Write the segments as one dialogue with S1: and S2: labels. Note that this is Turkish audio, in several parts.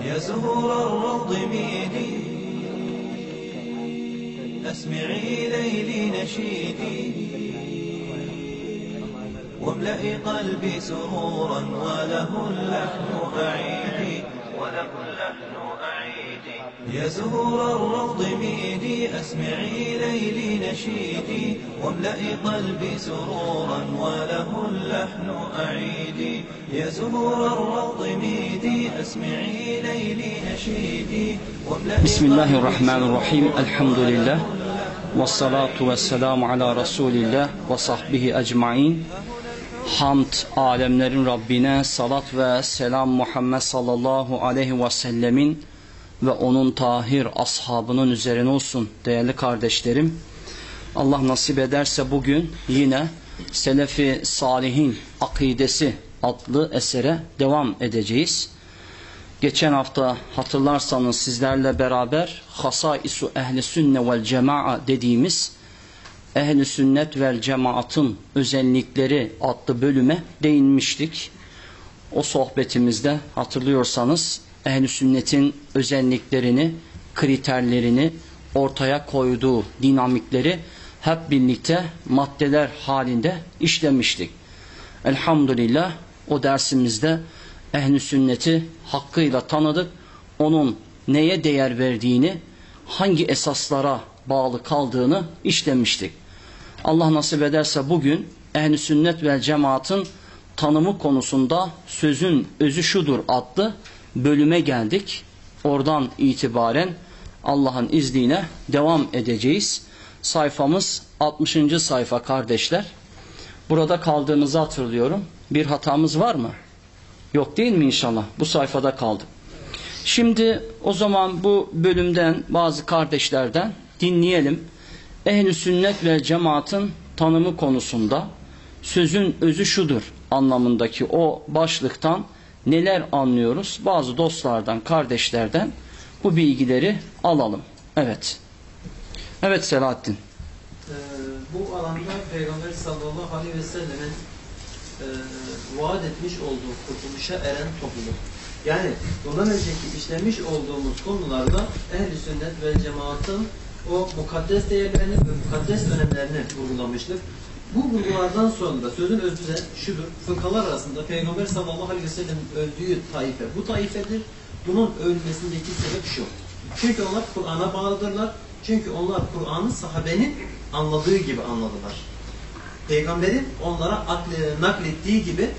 S1: يا زهور الروض ميدي أسمعي ليلي نشيدي. واملئي قلبي سرورا وله اللحن أعيدي يا زهور الروض ميدي أسمعي ليلي نشيدي واملئي قلبي سرورا وله اللحن أعيدي. يا زهور الروض ميدي أسمعي ليلي نشيدي
S2: بسم الله الرحمن الرحيم. الحمد لله والصلاة والسلام على Resulillah ve sahbihi ecmain. Hamd alemlerin Rabbine salat ve selam Muhammed sallallahu aleyhi ve sellemin ve onun tahir ashabının üzerine olsun değerli kardeşlerim. Allah nasip ederse bugün yine Selefi Salihin Akidesi adlı esere devam edeceğiz. Geçen hafta hatırlarsanız sizlerle beraber Hasaisu Ehli Sünne vel Cema'a dediğimiz Ehli Sünnet vel Cemaat'ın özellikleri adlı bölüme değinmiştik. O sohbetimizde hatırlıyorsanız Ehli Sünnet'in özelliklerini, kriterlerini ortaya koyduğu dinamikleri hep birlikte maddeler halinde işlemiştik. Elhamdülillah o dersimizde ehli sünneti hakkıyla tanıdık. Onun neye değer verdiğini, hangi esaslara bağlı kaldığını işlemiştik. Allah nasip ederse bugün ehli sünnet ve cemaatın tanımı konusunda sözün özü şudur adlı bölüme geldik. Oradan itibaren Allah'ın izniyle devam edeceğiz. Sayfamız 60. sayfa kardeşler. Burada kaldığımızı hatırlıyorum. Bir hatamız var mı? Yok değil mi inşallah? Bu sayfada kaldık. Şimdi o zaman bu bölümden bazı kardeşlerden dinleyelim. Ehl-i sünnet ve cemaatın tanımı konusunda sözün özü şudur anlamındaki o başlıktan neler anlıyoruz? Bazı dostlardan, kardeşlerden bu bilgileri alalım. Evet. Evet Selahattin.
S3: Ee, bu alanda Peygamber sallallahu aleyhi ve sellemin e, vaat etmiş olduğu kurtuluşa eren topluluk. Yani bundan önceki işlemiş olduğumuz konularda ehl-i sünnet ve cemaatın o mukaddes değerlerini ve mukaddes önemlerini vurgulamıştık. Bu vurgulardan sonra sözün özü de şudur. Fıkhalar arasında Peygamber sallallahu aleyhi ve sellem'in öldüğü taife bu taifedir. Bunun ölmesindeki sebep şu. Çünkü onlar Kur'an'a bağlıdırlar. Çünkü onlar Kur'an'ı sahabenin anladığı gibi anladılar. Peygamberin onlara akle, naklettiği gibi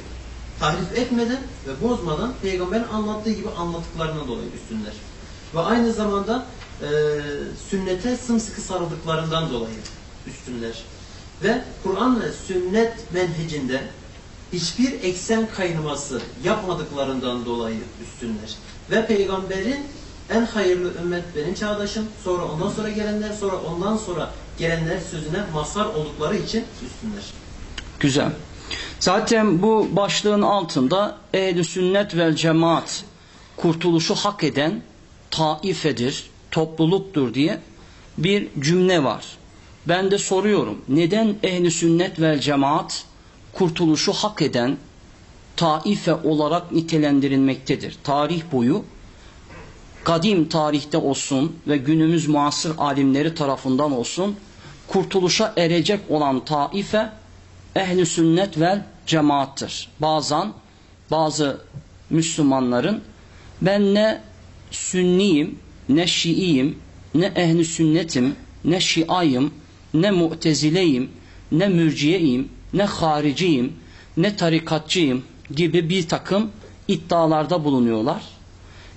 S3: tahrif etmeden ve bozmadan peygamberin anlattığı gibi anlattıklarına dolayı üstünler. Ve aynı zamanda e, sünnete sımsıkı sarıldıklarından dolayı üstünler. Ve Kur'an ve sünnet menhecinde hiçbir eksen kaynaması yapmadıklarından dolayı üstünler. Ve peygamberin en hayırlı ümmet benim çağdaşım, sonra ondan sonra gelenler, sonra ondan sonra gelenler sözüne mazhar oldukları için üstünler.
S2: Güzel. Zaten bu başlığın altında ehl sünnet vel cemaat kurtuluşu hak eden taifedir, topluluktur diye bir cümle var. Ben de soruyorum. Neden ehli sünnet vel cemaat kurtuluşu hak eden taife olarak nitelendirilmektedir? Tarih boyu kadim tarihte olsun ve günümüz muasır alimleri tarafından olsun kurtuluşa erecek olan taife ehli sünnet vel cemaattır. Bazen bazı Müslümanların ben ne sünniyim, ne şiiyim, ne ehli sünnetim, ne şiayım, ne mu'tezileyim, ne mürciyeyim, ne hariciyim, ne tarikatçıyım gibi bir takım iddialarda bulunuyorlar.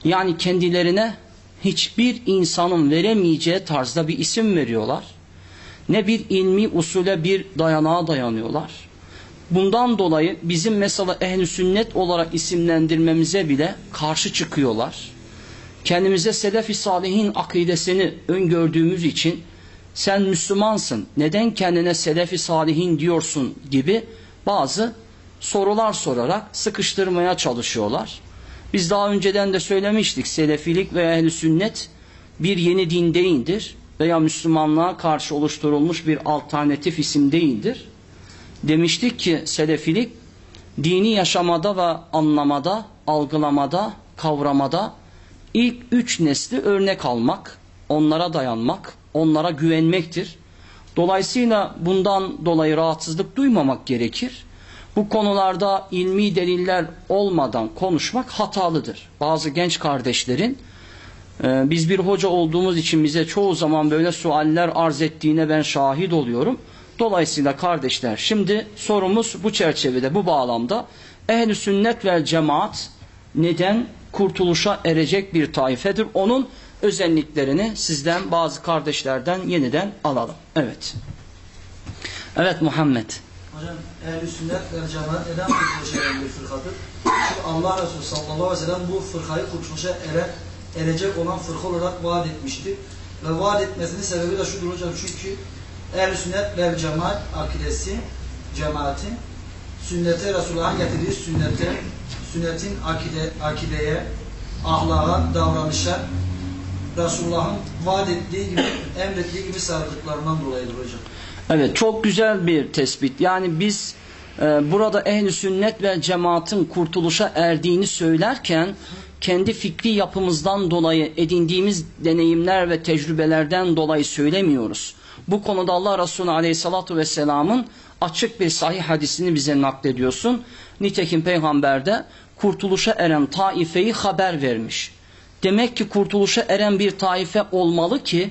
S2: Yani kendilerine hiçbir insanın veremeyeceği tarzda bir isim veriyorlar. Ne bir ilmi usule bir dayanağa dayanıyorlar. Bundan dolayı bizim mesela ehli sünnet olarak isimlendirmemize bile karşı çıkıyorlar. Kendimize selef-i salihin akidesini öngördüğümüz için sen Müslümansın neden kendine selef-i salihin diyorsun gibi bazı sorular sorarak sıkıştırmaya çalışıyorlar. Biz daha önceden de söylemiştik selefilik veya ehli sünnet bir yeni din değildir veya Müslümanlığa karşı oluşturulmuş bir alternatif isim değildir. Demiştik ki selefilik dini yaşamada ve anlamada, algılamada, kavramada ilk üç nesli örnek almak, onlara dayanmak, onlara güvenmektir. Dolayısıyla bundan dolayı rahatsızlık duymamak gerekir. Bu konularda ilmi deliller olmadan konuşmak hatalıdır. Bazı genç kardeşlerin e, biz bir hoca olduğumuz için bize çoğu zaman böyle sualler arz ettiğine ben şahit oluyorum. Dolayısıyla kardeşler şimdi sorumuz bu çerçevede bu bağlamda ehl sünnet vel cemaat neden kurtuluşa erecek bir taifedir. Onun özelliklerini sizden bazı kardeşlerden yeniden alalım. Evet. Evet Muhammed.
S4: Hocam ehl-i sünnet ve cemaat neden kurtuluşa eren bir fırkadır? Çünkü Allah Resulü sallallahu aleyhi ve sellem bu fırkayı kurtuluşa ere, erecek olan fırka olarak vaat etmiştir. Ve vaat etmesinin sebebi de şudur hocam çünkü ehl-i sünnet ve cemaat akidesi, cemaatin sünnete Resulullah'ın getirdiği sünnete, sünnetin akide, akideye, ahlaka, davranışa Resulullah'ın vaat ettiği gibi, emrettiği gibi sarıldıklarından dolayıdır hocam.
S2: Evet çok güzel bir tespit. Yani biz e, burada ehli sünnet ve cemaatin kurtuluşa erdiğini söylerken kendi fikri yapımızdan dolayı edindiğimiz deneyimler ve tecrübelerden dolayı söylemiyoruz. Bu konuda Allah Resulü Aleyhisselatü Vesselam'ın açık bir sahih hadisini bize naklediyorsun. Nitekim peygamber de kurtuluşa eren taifeyi haber vermiş. Demek ki kurtuluşa eren bir taife olmalı ki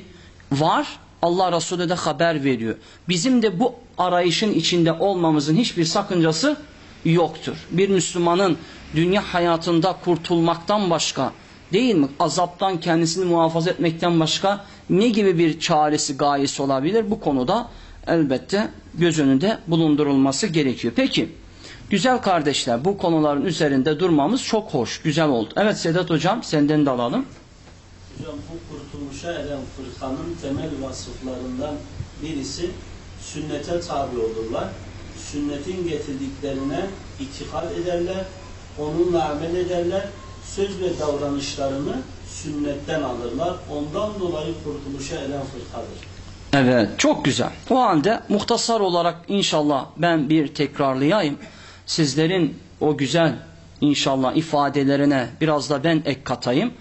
S2: var Allah Resulü de haber veriyor. Bizim de bu arayışın içinde olmamızın hiçbir sakıncası yoktur. Bir Müslümanın dünya hayatında kurtulmaktan başka değil mi? Azaptan kendisini muhafaza etmekten başka ne gibi bir çaresi gayesi olabilir? Bu konuda elbette göz önünde bulundurulması gerekiyor. Peki güzel kardeşler bu konuların üzerinde durmamız çok hoş, güzel oldu. Evet Sedat Hocam senden de alalım.
S5: Hocam bu kurtuluşa eren fırkanın temel vasıflarından birisi sünnete tabi olurlar. Sünnetin getirdiklerine itikad ederler, onunla amel ederler, söz ve davranışlarını sünnetten alırlar. Ondan dolayı kurtuluşa eren fırkadır.
S2: Evet çok güzel. O halde muhtasar olarak inşallah ben bir tekrarlayayım. Sizlerin o güzel inşallah ifadelerine biraz da ben ek katayım.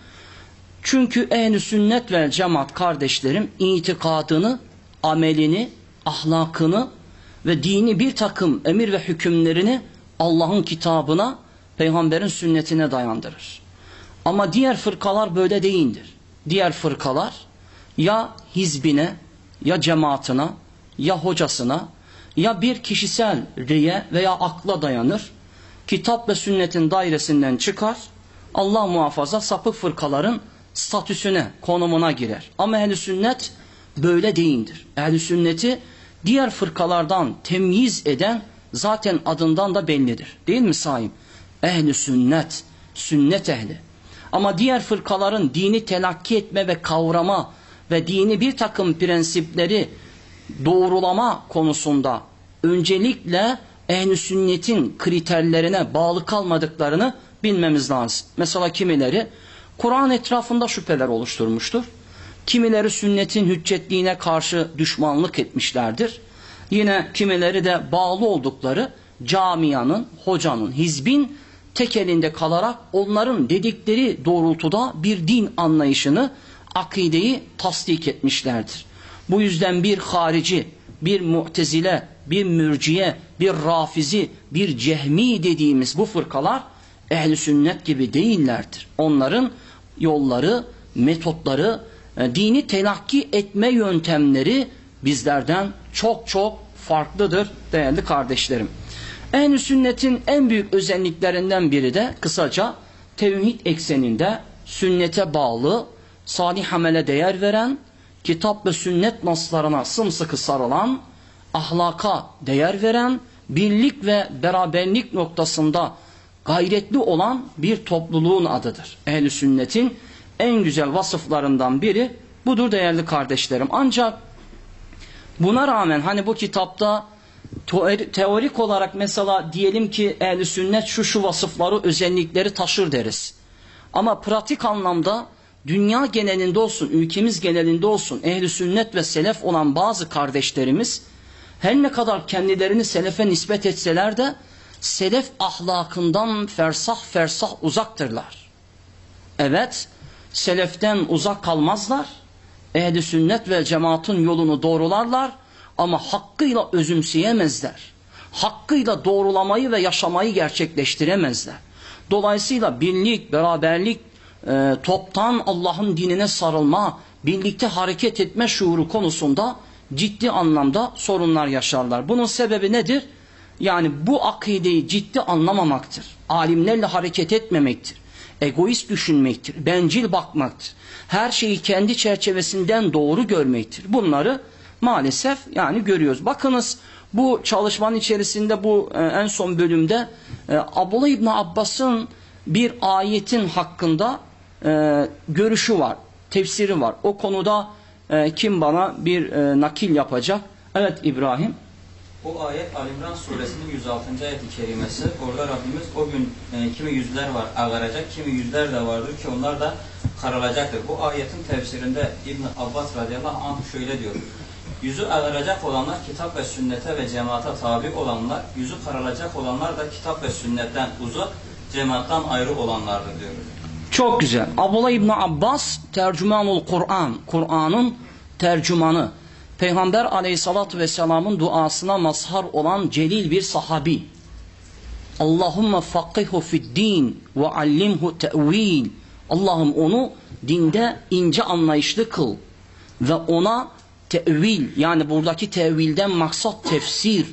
S2: Çünkü ehl sünnet ve cemaat kardeşlerim itikadını, amelini, ahlakını ve dini bir takım emir ve hükümlerini Allah'ın kitabına, peygamberin sünnetine dayandırır. Ama diğer fırkalar böyle değildir. Diğer fırkalar ya hizbine, ya cemaatine, ya hocasına, ya bir kişisel riye veya akla dayanır. Kitap ve sünnetin dairesinden çıkar. Allah muhafaza sapık fırkaların statüsüne, konumuna girer. Ama ehl sünnet böyle değildir. ehl sünneti diğer fırkalardan temyiz eden zaten adından da bellidir. Değil mi sahip? ehl sünnet, sünnet ehli. Ama diğer fırkaların dini telakki etme ve kavrama ve dini bir takım prensipleri doğrulama konusunda öncelikle ehl sünnetin kriterlerine bağlı kalmadıklarını bilmemiz lazım. Mesela kimileri Kur'an etrafında şüpheler oluşturmuştur. Kimileri sünnetin hüccetliğine karşı düşmanlık etmişlerdir. Yine kimileri de bağlı oldukları camianın, hocanın, hizbin tek elinde kalarak onların dedikleri doğrultuda bir din anlayışını, akideyi tasdik etmişlerdir. Bu yüzden bir harici, bir mu'tezile, bir mürciye, bir rafizi, bir cehmi dediğimiz bu fırkalar ehli sünnet gibi değillerdir. Onların yolları, metotları, e, dini telakki etme yöntemleri bizlerden çok çok farklıdır değerli kardeşlerim. En sünnetin en büyük özelliklerinden biri de kısaca tevhid ekseninde sünnete bağlı, salih amele değer veren, kitap ve sünnet naslarına sımsıkı sarılan, ahlaka değer veren, birlik ve beraberlik noktasında gayretli olan bir topluluğun adıdır. Ehli sünnetin en güzel vasıflarından biri budur değerli kardeşlerim. Ancak buna rağmen hani bu kitapta teorik olarak mesela diyelim ki ehli sünnet şu şu vasıfları özellikleri taşır deriz. Ama pratik anlamda dünya genelinde olsun, ülkemiz genelinde olsun ehli sünnet ve selef olan bazı kardeşlerimiz her ne kadar kendilerini selefe nispet etseler de selef ahlakından fersah fersah uzaktırlar. Evet, seleften uzak kalmazlar. Ehli sünnet ve cemaatin yolunu doğrularlar ama hakkıyla özümseyemezler. Hakkıyla doğrulamayı ve yaşamayı gerçekleştiremezler. Dolayısıyla birlik, beraberlik, e, toptan Allah'ın dinine sarılma, birlikte hareket etme şuuru konusunda ciddi anlamda sorunlar yaşarlar. Bunun sebebi nedir? Yani bu akideyi ciddi anlamamaktır. Alimlerle hareket etmemektir. Egoist düşünmektir. Bencil bakmaktır. Her şeyi kendi çerçevesinden doğru görmektir. Bunları maalesef yani görüyoruz. Bakınız bu çalışmanın içerisinde bu e, en son bölümde e, Abdullah İbni Abbas'ın bir ayetin hakkında e, görüşü var, tefsiri var. O konuda e, kim bana bir e, nakil yapacak? Evet İbrahim.
S6: Bu ayet Alimran suresinin 106. ayet-i kerimesi. Orada Rabbimiz o gün e, kimi yüzler var ağaracak, kimi yüzler de vardır ki onlar da karalacaktır. Bu ayetin tefsirinde İbn Abbas radıyallahu anh şöyle diyor. Yüzü ağaracak olanlar kitap ve sünnete ve cemaata tabi olanlar, yüzü karalacak olanlar da kitap ve sünnetten uzak, cemaattan ayrı olanlardır diyor.
S2: Çok güzel. Abdullah İbni Abbas tercümanul Kur'an. Kur'an'ın tercümanı. Peygamber aleyhissalatü vesselamın duasına mazhar olan celil bir sahabi. Allahümme fakkihu fid din ve allimhu te'vil. Allah'ım onu dinde ince anlayışlı kıl. Ve ona tevil yani buradaki tevilden maksat tefsir,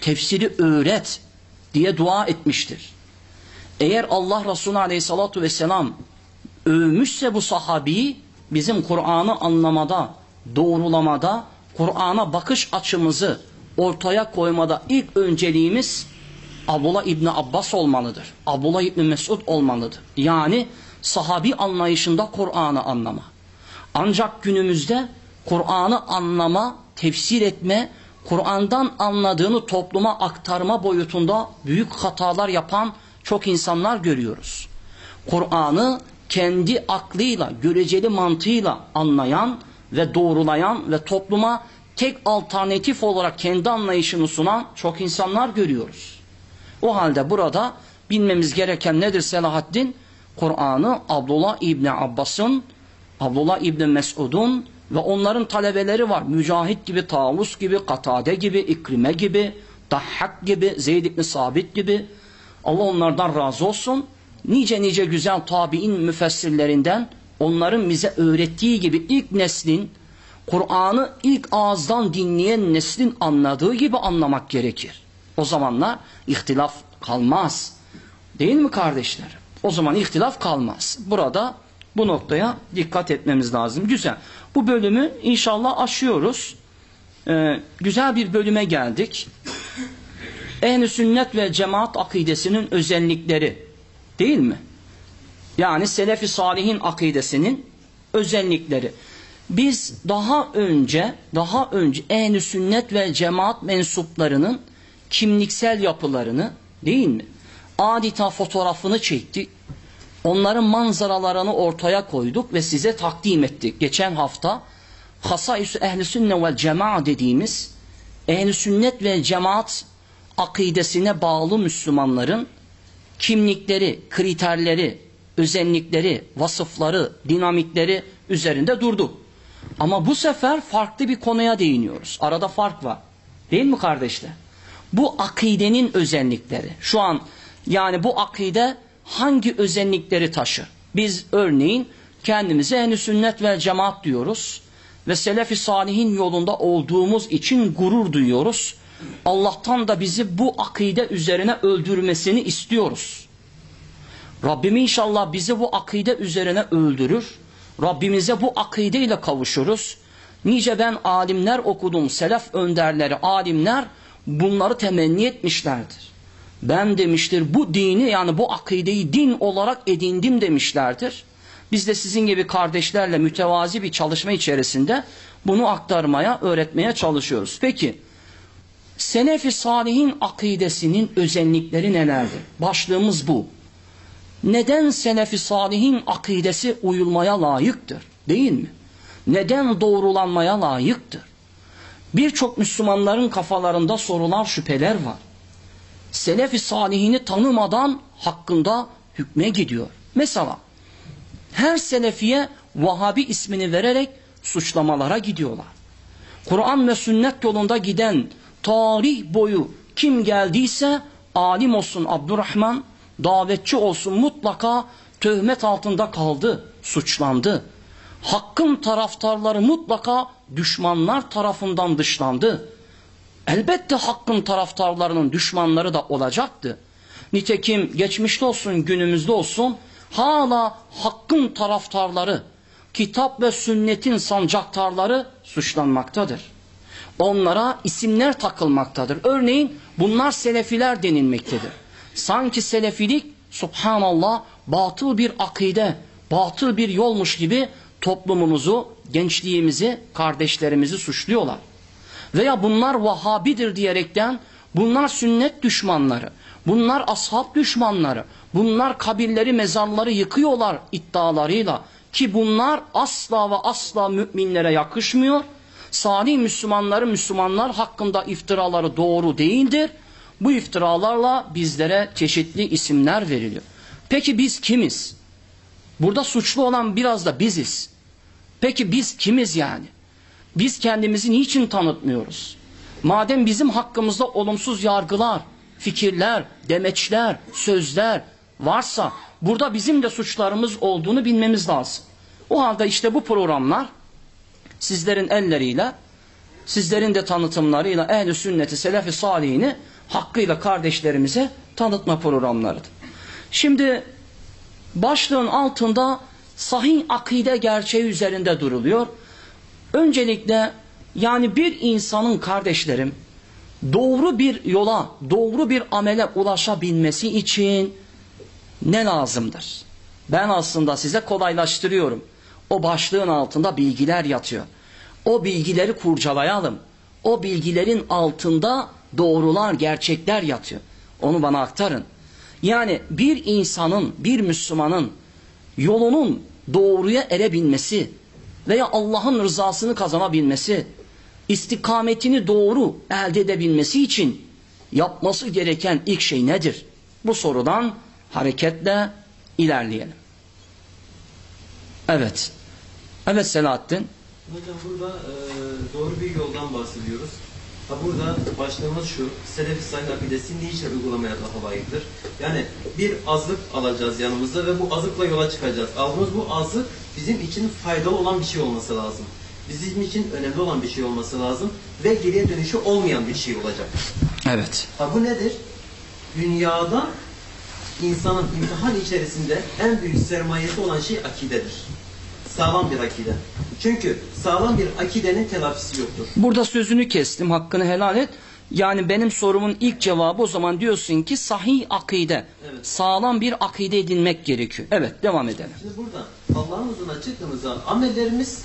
S2: tefsiri öğret diye dua etmiştir. Eğer Allah Resulü Aleyhisselatü Vesselam övmüşse bu sahabiyi bizim Kur'an'ı anlamada, doğrulamada, Kur'an'a bakış açımızı ortaya koymada ilk önceliğimiz Abdullah İbni Abbas olmalıdır. Abdullah İbni Mesud olmalıdır. Yani sahabi anlayışında Kur'an'ı anlama. Ancak günümüzde Kur'an'ı anlama, tefsir etme, Kur'an'dan anladığını topluma aktarma boyutunda büyük hatalar yapan çok insanlar görüyoruz. Kur'an'ı kendi aklıyla, göreceli mantığıyla anlayan ve doğrulayan ve topluma tek alternatif olarak kendi anlayışını sunan çok insanlar görüyoruz. O halde burada bilmemiz gereken nedir Selahaddin? Kur'an'ı Abdullah İbni Abbas'ın, Abdullah İbni Mesud'un ve onların talebeleri var. Mücahit gibi, Tavus gibi, Katade gibi, İkrime gibi, Dahhak gibi, Zeyd İbni Sabit gibi. Allah onlardan razı olsun. Nice nice güzel tabi'in müfessirlerinden onların bize öğrettiği gibi ilk neslin Kur'an'ı ilk ağızdan dinleyen neslin anladığı gibi anlamak gerekir. O zamanlar ihtilaf kalmaz. Değil mi kardeşler? O zaman ihtilaf kalmaz. Burada bu noktaya dikkat etmemiz lazım. Güzel. Bu bölümü inşallah aşıyoruz. Ee, güzel bir bölüme geldik. Ehl-i sünnet ve cemaat akidesinin özellikleri değil mi? Yani Selefi Salihin akidesinin özellikleri. Biz daha önce daha önce ehl sünnet ve cemaat mensuplarının kimliksel yapılarını değil mi? Adeta fotoğrafını çektik. Onların manzaralarını ortaya koyduk ve size takdim ettik. Geçen hafta Hasais-i Ehl-i Sünne ve Cemaat dediğimiz Ehl-i Sünnet ve Cemaat akidesine bağlı Müslümanların kimlikleri, kriterleri, özellikleri, vasıfları, dinamikleri üzerinde durduk. Ama bu sefer farklı bir konuya değiniyoruz. Arada fark var. Değil mi kardeşler? Bu akidenin özellikleri. Şu an yani bu akide hangi özellikleri taşır? Biz örneğin kendimize en sünnet ve cemaat diyoruz ve selefi salihin yolunda olduğumuz için gurur duyuyoruz. Allah'tan da bizi bu akide üzerine öldürmesini istiyoruz. Rabbim inşallah bizi bu akide üzerine öldürür. Rabbimize bu akide ile kavuşuruz. Nice ben alimler okudum, selef önderleri, alimler bunları temenni etmişlerdir. Ben demiştir bu dini yani bu akideyi din olarak edindim demişlerdir. Biz de sizin gibi kardeşlerle mütevazi bir çalışma içerisinde bunu aktarmaya, öğretmeye çalışıyoruz. Peki, Senefi Salih'in akidesinin özellikleri nelerdir? Başlığımız bu. Neden Senefi Salih'in akidesi uyulmaya layıktır? Değil mi? Neden doğrulanmaya layıktır? Birçok Müslümanların kafalarında sorular, şüpheler var. Selefi salihini tanımadan hakkında hükme gidiyor. Mesela her Selefiye Vahabi ismini vererek suçlamalara gidiyorlar. Kur'an ve sünnet yolunda giden tarih boyu kim geldiyse alim olsun Abdurrahman, davetçi olsun mutlaka töhmet altında kaldı, suçlandı. Hakkın taraftarları mutlaka düşmanlar tarafından dışlandı. Elbette hakkın taraftarlarının düşmanları da olacaktı. Nitekim geçmişte olsun günümüzde olsun hala hakkın taraftarları, kitap ve sünnetin sancaktarları suçlanmaktadır. Onlara isimler takılmaktadır. Örneğin bunlar selefiler denilmektedir. Sanki selefilik subhanallah batıl bir akide, batıl bir yolmuş gibi toplumumuzu, gençliğimizi, kardeşlerimizi suçluyorlar. Veya bunlar Vahabidir diyerekten bunlar sünnet düşmanları, bunlar ashab düşmanları, bunlar kabirleri, mezarları yıkıyorlar iddialarıyla ki bunlar asla ve asla müminlere yakışmıyor. Salih Müslümanları Müslümanlar hakkında iftiraları doğru değildir. Bu iftiralarla bizlere çeşitli isimler veriliyor. Peki biz kimiz? Burada suçlu olan biraz da biziz. Peki biz kimiz yani? Biz kendimizi niçin tanıtmıyoruz? Madem bizim hakkımızda olumsuz yargılar, fikirler, demeçler, sözler varsa burada bizim de suçlarımız olduğunu bilmemiz lazım. O halde işte bu programlar sizlerin elleriyle, sizlerin de tanıtımlarıyla ehl-i sünneti, selefi salihini hakkıyla kardeşlerimize tanıtma programlarıdır. Şimdi başlığın altında sahih akide gerçeği üzerinde duruluyor. Öncelikle yani bir insanın kardeşlerim doğru bir yola, doğru bir amele ulaşabilmesi için ne lazımdır? Ben aslında size kolaylaştırıyorum. O başlığın altında bilgiler yatıyor. O bilgileri kurcalayalım. O bilgilerin altında doğrular, gerçekler yatıyor. Onu bana aktarın. Yani bir insanın, bir Müslümanın yolunun doğruya erebilmesi veya Allah'ın rızasını kazanabilmesi, istikametini doğru elde edebilmesi için yapması gereken ilk şey nedir? Bu sorudan hareketle ilerleyelim. Evet. Evet Selahattin.
S3: Hocam burada e, doğru bir yoldan bahsediyoruz. Ha burada başlığımız şu, Selefi Sahih Akidesi niçin uygulamaya daha layıktır? Yani bir azık alacağız yanımızda ve bu azıkla yola çıkacağız. Aldığımız bu azık bizim için faydalı olan bir şey olması lazım. Bizim için önemli olan bir şey olması lazım ve geriye dönüşü olmayan bir şey olacak.
S2: Evet.
S3: Ha bu nedir? Dünyada insanın imtihan içerisinde en büyük sermayesi olan şey akidedir. Sağlam bir akide. Çünkü sağlam bir akidenin telafisi yoktur.
S2: Burada sözünü kestim. Hakkını helal et. Yani benim sorumun ilk cevabı o zaman diyorsun ki sahih akide.
S3: Evet.
S2: Sağlam bir akide edinmek gerekiyor. Evet devam edelim.
S3: Şimdi burada Allah'ın huzuruna çıktığımız zaman amellerimiz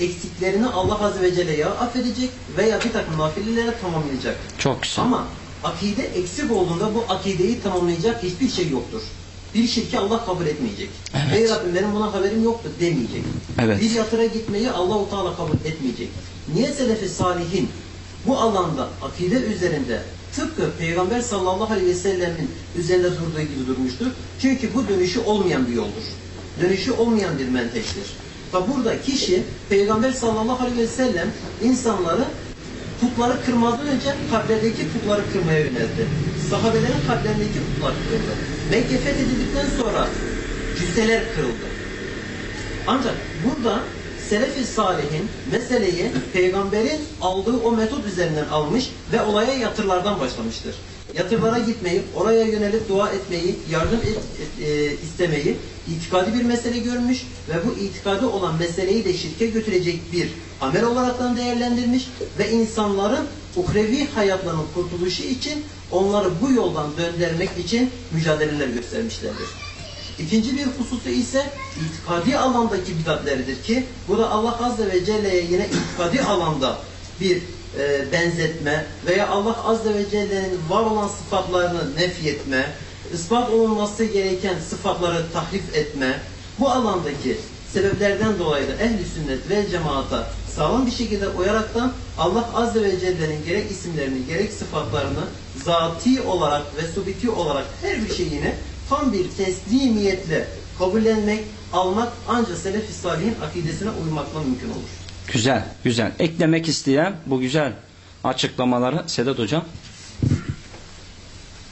S3: eksiklerini Allah Azze ve Celle ya affedecek veya bir takım nafilelere tamamlayacak.
S2: Çok güzel.
S3: Ama akide eksik olduğunda bu akideyi tamamlayacak hiçbir şey yoktur. Bir şirki Allah kabul etmeyecek.
S2: Evet.
S3: Ey Rabbim benim buna haberim yoktu demeyecek.
S2: Evet.
S3: Bir yatıra gitmeyi Allah-u Teala kabul etmeyecek. Niye Selefi Salihin bu alanda akide üzerinde tıpkı Peygamber sallallahu aleyhi ve sellemin üzerinde durduğu gibi durmuştur. Çünkü bu dönüşü olmayan bir yoldur. Dönüşü olmayan bir menteştir. Ve burada kişi Peygamber sallallahu aleyhi ve sellem insanları putları kırmadan önce kalplerindeki putları kırmaya yöneldi. Sahabelerin kalplerindeki putlar kırıldı. Mekke fethedildikten sonra cüsseler kırıldı. Ancak burada Selefi Salih'in meseleyi peygamberin aldığı o metot üzerinden almış ve olaya yatırlardan başlamıştır. Yatırlara gitmeyi, oraya yönelip dua etmeyi, yardım et, et- e, istemeyi itikadi bir mesele görmüş ve bu itikadi olan meseleyi de şirke götürecek bir amel olaraktan değerlendirmiş ve insanların ukrevi hayatlarının kurtuluşu için onları bu yoldan döndürmek için mücadeleler göstermişlerdir. İkinci bir hususu ise itikadi alandaki bidatleridir ki bu da Allah Azze ve Celle'ye yine itikadi alanda bir e, benzetme veya Allah Azze ve Celle'nin var olan sıfatlarını nefyetme, ispat olunması gereken sıfatları tahrif etme, bu alandaki sebeplerden dolayı da ehli sünnet ve cemaata sağlam bir şekilde uyaraktan Allah Azze ve Celle'nin gerek isimlerini gerek sıfatlarını zati olarak ve subiti olarak her bir şeyini tam bir teslimiyetle kabullenmek, almak ancak selef-i salihin akidesine uymakla mümkün olur.
S2: Güzel, güzel. Eklemek isteyen bu güzel açıklamaları Sedat Hocam.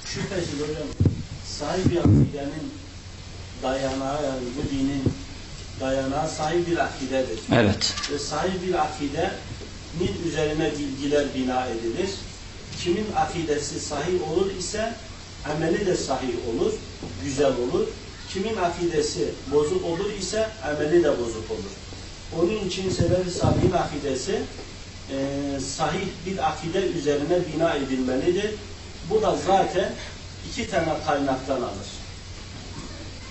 S5: Şüphesiz hocam sahip bir akidenin dayanağı yani bu dinin dayanağı sahip bir akidedir.
S2: Evet.
S5: Ve sahip bir akidenin üzerine bilgiler bina edilir. Kimin akidesi sahih olur ise ameli de sahih olur, güzel olur. Kimin akidesi bozuk olur ise ameli de bozuk olur. Onun için Selefi Salih'in akidesi e, sahih bir akide üzerine bina edilmelidir. Bu da zaten iki tane kaynaktan alır.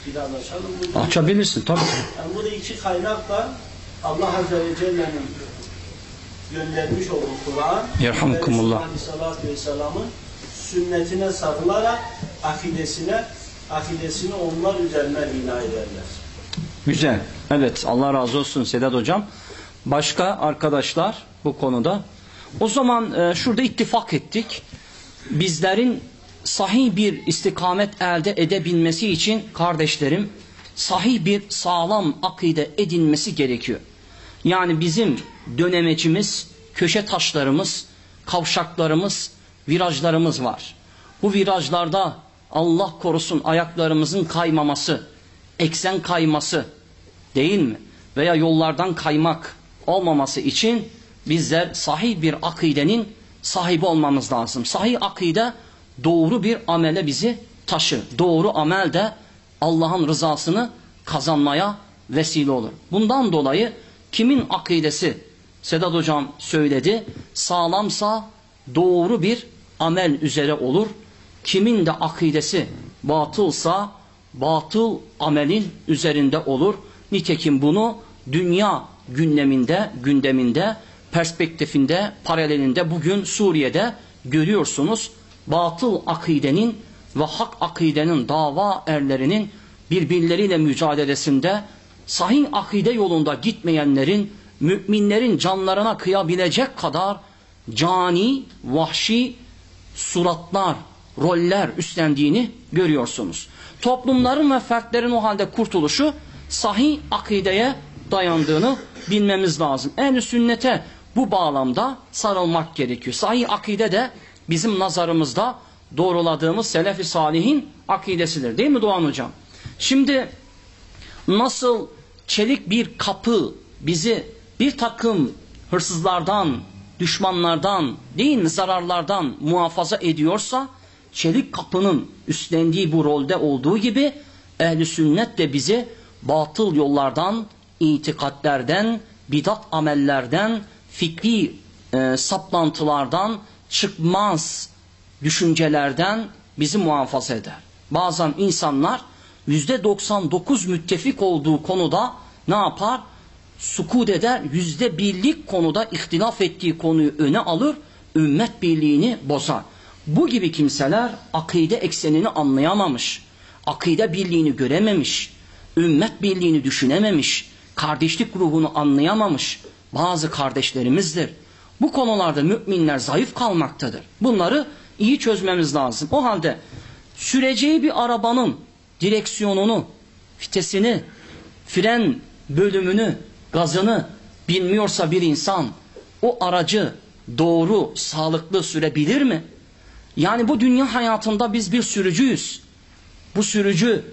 S5: Açalım. Bu-
S2: Açabilirsin tabii.
S5: yani burada iki kaynak da Allah Azze ve Celle'nin göndermiş olduğu Kur'an
S2: Yerhamkumullah.
S5: ve Aleyhisselatü Vesselam'ın sünnetine sarılarak akidesine akidesini onlar üzerine bina ederler.
S2: Güzel. Evet Allah razı olsun Sedat Hocam. Başka arkadaşlar bu konuda. O zaman e, şurada ittifak ettik. Bizlerin sahih bir istikamet elde edebilmesi için kardeşlerim sahih bir sağlam akide edinmesi gerekiyor. Yani bizim dönemecimiz, köşe taşlarımız, kavşaklarımız, virajlarımız var. Bu virajlarda Allah korusun ayaklarımızın kaymaması, eksen kayması değil mi? Veya yollardan kaymak olmaması için bizler sahih bir akidenin sahibi olmamız lazım. Sahih akide doğru bir amele bizi taşır. Doğru amel de Allah'ın rızasını kazanmaya vesile olur. Bundan dolayı kimin akidesi Sedat Hocam söyledi sağlamsa doğru bir amel üzere olur. Kimin de akidesi batılsa batıl amelin üzerinde olur. Nitekim bunu dünya gündeminde, gündeminde, perspektifinde, paralelinde bugün Suriye'de görüyorsunuz. Batıl akidenin ve hak akidenin dava erlerinin birbirleriyle mücadelesinde sahih akide yolunda gitmeyenlerin müminlerin canlarına kıyabilecek kadar cani, vahşi suratlar, roller üstlendiğini görüyorsunuz. Toplumların ve fertlerin o halde kurtuluşu sahih akideye dayandığını bilmemiz lazım. En sünnete bu bağlamda sarılmak gerekiyor. Sahih akide de bizim nazarımızda doğruladığımız selef-i salihin akidesidir. Değil mi Doğan Hocam? Şimdi nasıl çelik bir kapı bizi bir takım hırsızlardan, düşmanlardan, değil mi zararlardan muhafaza ediyorsa, çelik kapının üstlendiği bu rolde olduğu gibi ehli sünnet de bizi batıl yollardan, itikatlerden, bidat amellerden, fikri e, saplantılardan, çıkmaz düşüncelerden bizi muhafaza eder. Bazen insanlar yüzde 99 müttefik olduğu konuda ne yapar? Sukut eder, yüzde birlik konuda ihtilaf ettiği konuyu öne alır, ümmet birliğini bozar. Bu gibi kimseler akide eksenini anlayamamış, akide birliğini görememiş, ümmet birliğini düşünememiş, kardeşlik ruhunu anlayamamış bazı kardeşlerimizdir. Bu konularda müminler zayıf kalmaktadır. Bunları iyi çözmemiz lazım. O halde süreceği bir arabanın direksiyonunu, vitesini, fren bölümünü, gazını bilmiyorsa bir insan o aracı doğru, sağlıklı sürebilir mi? Yani bu dünya hayatında biz bir sürücüyüz. Bu sürücü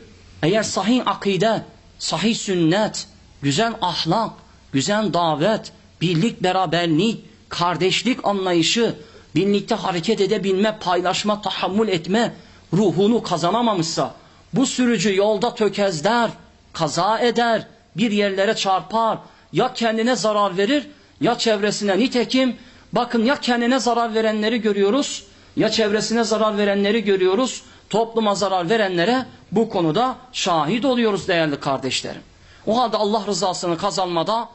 S2: eğer sahih akide, sahih sünnet, güzel ahlak, güzel davet, birlik, beraberlik, kardeşlik anlayışı, birlikte hareket edebilme, paylaşma, tahammül etme ruhunu kazanamamışsa bu sürücü yolda tökezler, kaza eder, bir yerlere çarpar, ya kendine zarar verir ya çevresine. Nitekim bakın ya kendine zarar verenleri görüyoruz ya çevresine zarar verenleri görüyoruz. Topluma zarar verenlere bu konuda şahit oluyoruz değerli kardeşlerim. O halde Allah rızasını kazanmada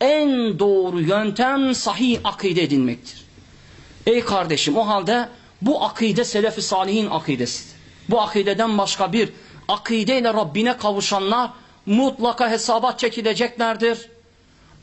S2: en doğru yöntem sahih akide edinmektir. Ey kardeşim o halde bu akide selef-i salihin akidesidir. Bu akideden başka bir akideyle Rabbine kavuşanlar mutlaka hesaba çekileceklerdir.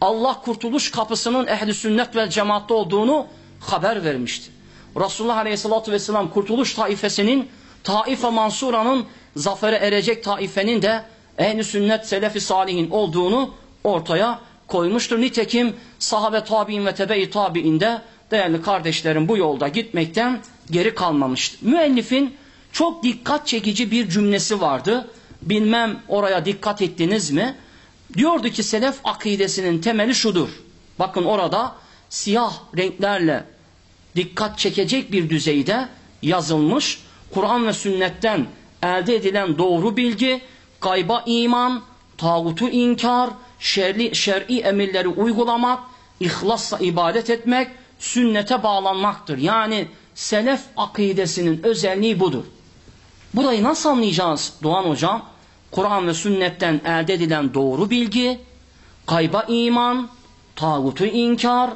S2: Allah kurtuluş kapısının ehli sünnet ve cemaatte olduğunu haber vermiştir. Resulullah Aleyhisselatü Vesselam kurtuluş taifesinin Taife Mansura'nın zafere erecek taifenin de ehli sünnet selefi salihin olduğunu ortaya koymuştur. Nitekim sahabe tabi'in ve tebe-i tabi'inde değerli kardeşlerim bu yolda gitmekten geri kalmamıştır. Müellifin çok dikkat çekici bir cümlesi vardı. Bilmem oraya dikkat ettiniz mi? Diyordu ki selef akidesinin temeli şudur. Bakın orada siyah renklerle dikkat çekecek bir düzeyde yazılmış. Kur'an ve sünnetten elde edilen doğru bilgi, gayba iman, tağutu inkar, şerli, şer'i emirleri uygulamak, ihlasla ibadet etmek, sünnete bağlanmaktır. Yani selef akidesinin özelliği budur. Burayı nasıl anlayacağız Doğan Hocam? Kur'an ve sünnetten elde edilen doğru bilgi, kayba iman, tağutu inkar,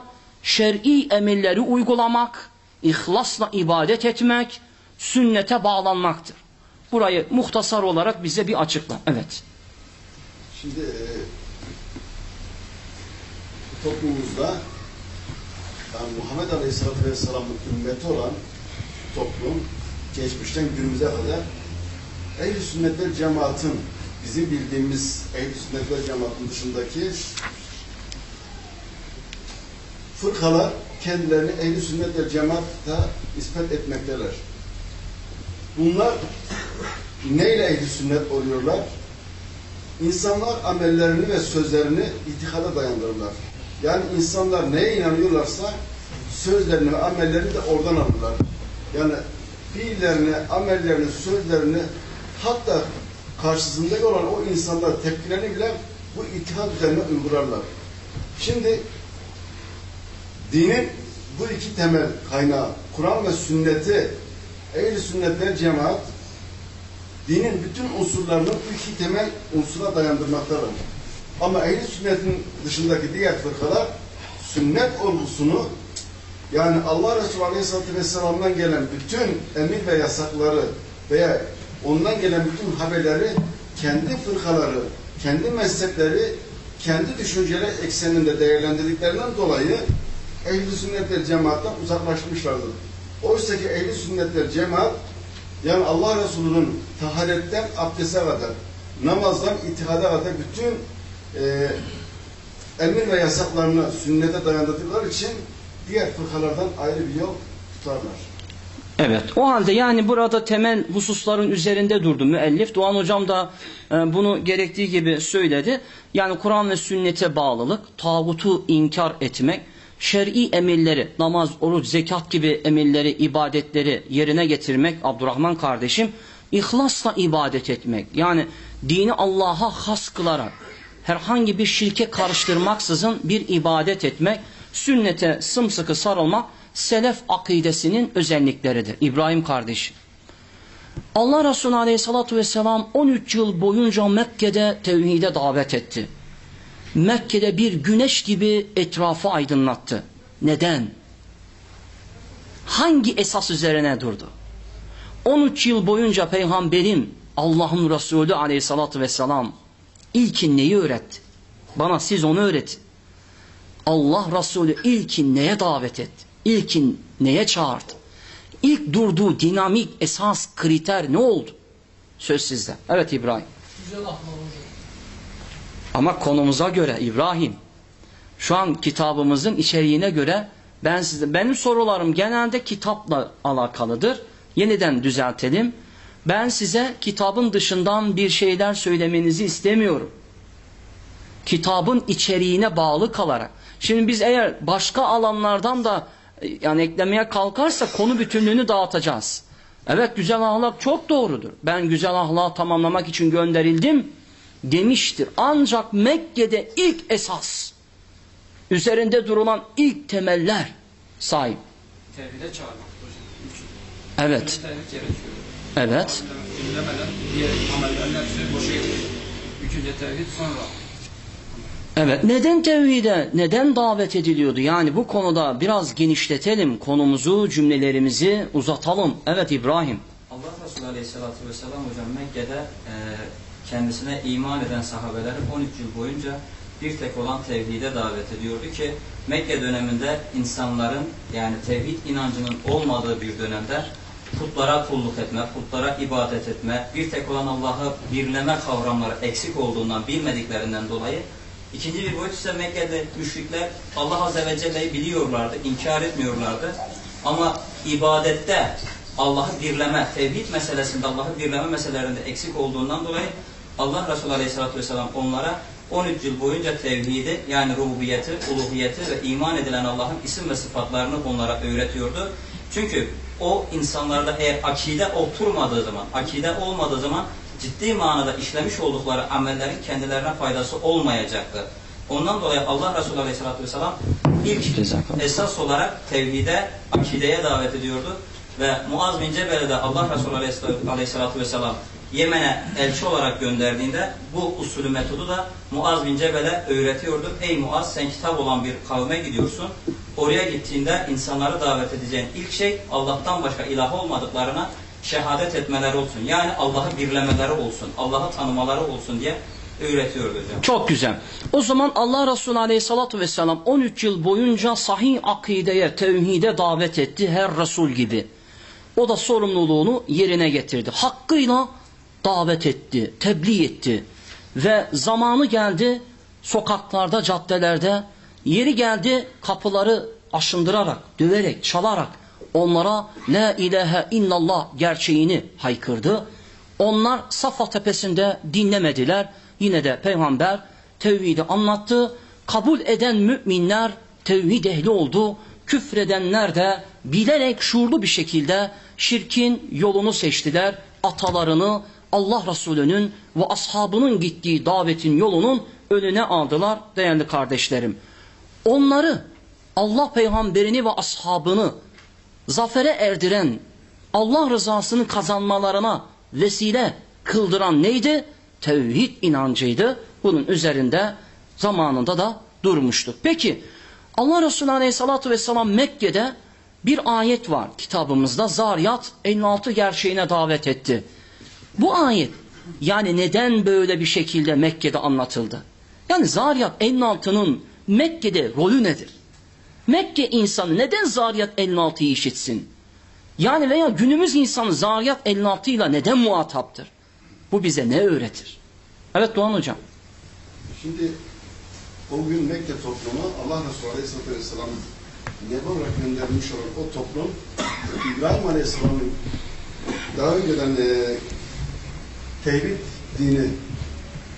S2: şer'i emirleri uygulamak, ihlasla ibadet etmek, sünnete bağlanmaktır. Burayı muhtasar olarak bize bir açıkla. Evet.
S7: Şimdi e, toplumumuzda yani Muhammed Aleyhisselatü Vesselam'ın ümmeti olan toplum geçmişten günümüze kadar ehl-i sünnet ve cemaatin bizim bildiğimiz ehl-i sünnet ve cemaatin dışındaki fırkalar kendilerini ehl-i sünnet ve cemaatta ispat etmekteler. Bunlar neyle ehl-i sünnet oluyorlar? İnsanlar amellerini ve sözlerini itikada dayandırırlar. Yani insanlar neye inanıyorlarsa sözlerini amellerini de oradan alırlar. Yani fiillerini, amellerini, sözlerini hatta karşısında olan o insanlar tepkilerini bile bu itikad üzerine uygularlar. Şimdi dinin bu iki temel kaynağı Kur'an ve sünneti ehl-i sünnet ve cemaat dinin bütün unsurlarını bu iki temel unsura dayandırmaktadır. Ama ehl sünnetin dışındaki diğer fırkalar sünnet olgusunu yani Allah Resulü Aleyhisselatü Vesselam'dan gelen bütün emir ve yasakları veya ondan gelen bütün haberleri kendi fırkaları, kendi mezhepleri, kendi düşünceleri ekseninde değerlendirdiklerinden dolayı ehl-i sünnetler cemaatten uzaklaşmışlardır. Oysa ki ehl-i sünnetler cemaat yani Allah Resulü'nün taharetten abdeste kadar, namazdan itihada kadar bütün e, emir ve yasaklarını sünnete dayandırdıkları için diğer fırkalardan ayrı bir yol tutarlar.
S2: Evet. O halde yani burada temel hususların üzerinde durdu müellif. Doğan hocam da e, bunu gerektiği gibi söyledi. Yani Kur'an ve sünnete bağlılık, tağutu inkar etmek, şer'i emirleri, namaz, oruç, zekat gibi emirleri, ibadetleri yerine getirmek Abdurrahman kardeşim, ihlasla ibadet etmek. Yani dini Allah'a has kılarak, herhangi bir şirke karıştırmaksızın bir ibadet etmek, sünnete sımsıkı sarılmak, selef akidesinin özellikleridir. İbrahim kardeşim. Allah Resulü Aleyhisselatü Vesselam 13 yıl boyunca Mekke'de tevhide davet etti. Mekke'de bir güneş gibi etrafı aydınlattı. Neden? Hangi esas üzerine durdu? 13 yıl boyunca peygamberim Allah'ın Resulü aleyhissalatü vesselam ilkin neyi öğretti? Bana siz onu öğretin. Allah Resulü ilkin neye davet etti? İlkin neye çağırdı? İlk durduğu dinamik esas kriter ne oldu? Söz sizde. Evet İbrahim. Ama konumuza göre İbrahim şu an kitabımızın içeriğine göre ben size benim sorularım genelde kitapla alakalıdır. Yeniden düzeltelim. Ben size kitabın dışından bir şeyler söylemenizi istemiyorum. Kitabın içeriğine bağlı kalarak. Şimdi biz eğer başka alanlardan da e, yani eklemeye kalkarsa konu bütünlüğünü dağıtacağız. Evet güzel ahlak çok doğrudur. Ben güzel ahlakı tamamlamak için gönderildim demiştir. Ancak Mekke'de ilk esas, üzerinde durulan ilk temeller sahip.
S8: Tevhide çağırmak hocam.
S2: Evet. Evet, evet. Neden tevhide, neden davet ediliyordu? Yani bu konuda biraz genişletelim konumuzu, cümlelerimizi uzatalım. Evet İbrahim.
S6: Allah Resulü Aleyhisselatü Vesselam hocam Mekke'de e, kendisine iman eden sahabeleri 13 yıl boyunca bir tek olan tevhide davet ediyordu ki Mekke döneminde insanların yani tevhid inancının olmadığı bir dönemde putlara kulluk etme, putlara ibadet etme, bir tek olan Allah'ı birleme kavramları eksik olduğundan, bilmediklerinden dolayı ikinci bir boyut ise Mekke'de müşrikler Allah Azze ve Celle'yi biliyorlardı, inkar etmiyorlardı. Ama ibadette Allah'ı birleme, tevhid meselesinde Allah'ı birleme meselelerinde eksik olduğundan dolayı Allah Resulü Aleyhisselatü Vesselam onlara 13 yıl boyunca tevhidi yani rububiyeti, uluhiyeti ve iman edilen Allah'ın isim ve sıfatlarını onlara öğretiyordu. Çünkü o insanlarda eğer akide oturmadığı zaman, akide olmadığı zaman ciddi manada işlemiş oldukları amellerin kendilerine faydası olmayacaktır. Ondan dolayı Allah Resulü Aleyhisselatü Vesselam ilk esas olarak tevhide, akideye davet ediyordu. Ve Muaz bin Cebel'e de Allah Resulü Aleyhisselatü Vesselam Yemen'e elçi olarak gönderdiğinde bu usulü metodu da Muaz bin Cebel'e öğretiyordu. Ey Muaz sen kitap olan bir kavme gidiyorsun. Oraya gittiğinde insanları davet edeceğin ilk şey Allah'tan başka ilah olmadıklarına şehadet etmeleri olsun. Yani Allah'ı birlemeleri olsun. Allah'ı tanımaları olsun diye öğretiyordu hocam.
S2: Çok güzel. O zaman Allah Resulü Aleyhisselatü Vesselam 13 yıl boyunca sahih akideye, tevhide davet etti her Resul gibi. O da sorumluluğunu yerine getirdi. Hakkıyla davet etti, tebliğ etti. Ve zamanı geldi sokaklarda, caddelerde, yeri geldi kapıları aşındırarak, döverek, çalarak onlara La ilahe illallah gerçeğini haykırdı. Onlar Safa tepesinde dinlemediler. Yine de peygamber tevhidi anlattı. Kabul eden müminler tevhid ehli oldu. Küfredenler de bilerek şuurlu bir şekilde şirkin yolunu seçtiler. Atalarını Allah Resulü'nün ve ashabının gittiği davetin yolunun önüne aldılar değerli kardeşlerim. Onları Allah peygamberini ve ashabını zafere erdiren, Allah rızasını kazanmalarına vesile kıldıran neydi? Tevhid inancıydı. Bunun üzerinde zamanında da durmuştuk. Peki Allah Resulü Aleyhisselatü Vesselam Mekke'de bir ayet var kitabımızda. Zariyat 56 gerçeğine davet etti. Bu ayet yani neden böyle bir şekilde Mekke'de anlatıldı? Yani Zariyat 56'nın Mekke'de rolü nedir? Mekke insanı neden Zariyat 56'yı işitsin? Yani veya günümüz insanı Zariyat 56 ile neden muhataptır? Bu bize ne öğretir? Evet Doğan Hocam.
S7: Şimdi o gün Mekke toplumu Allah Resulü Aleyhisselatü Vesselam'ın nebi olarak göndermiş olan o toplum İbrahim Aleyhisselam'ın daha önceden e, tevhid dini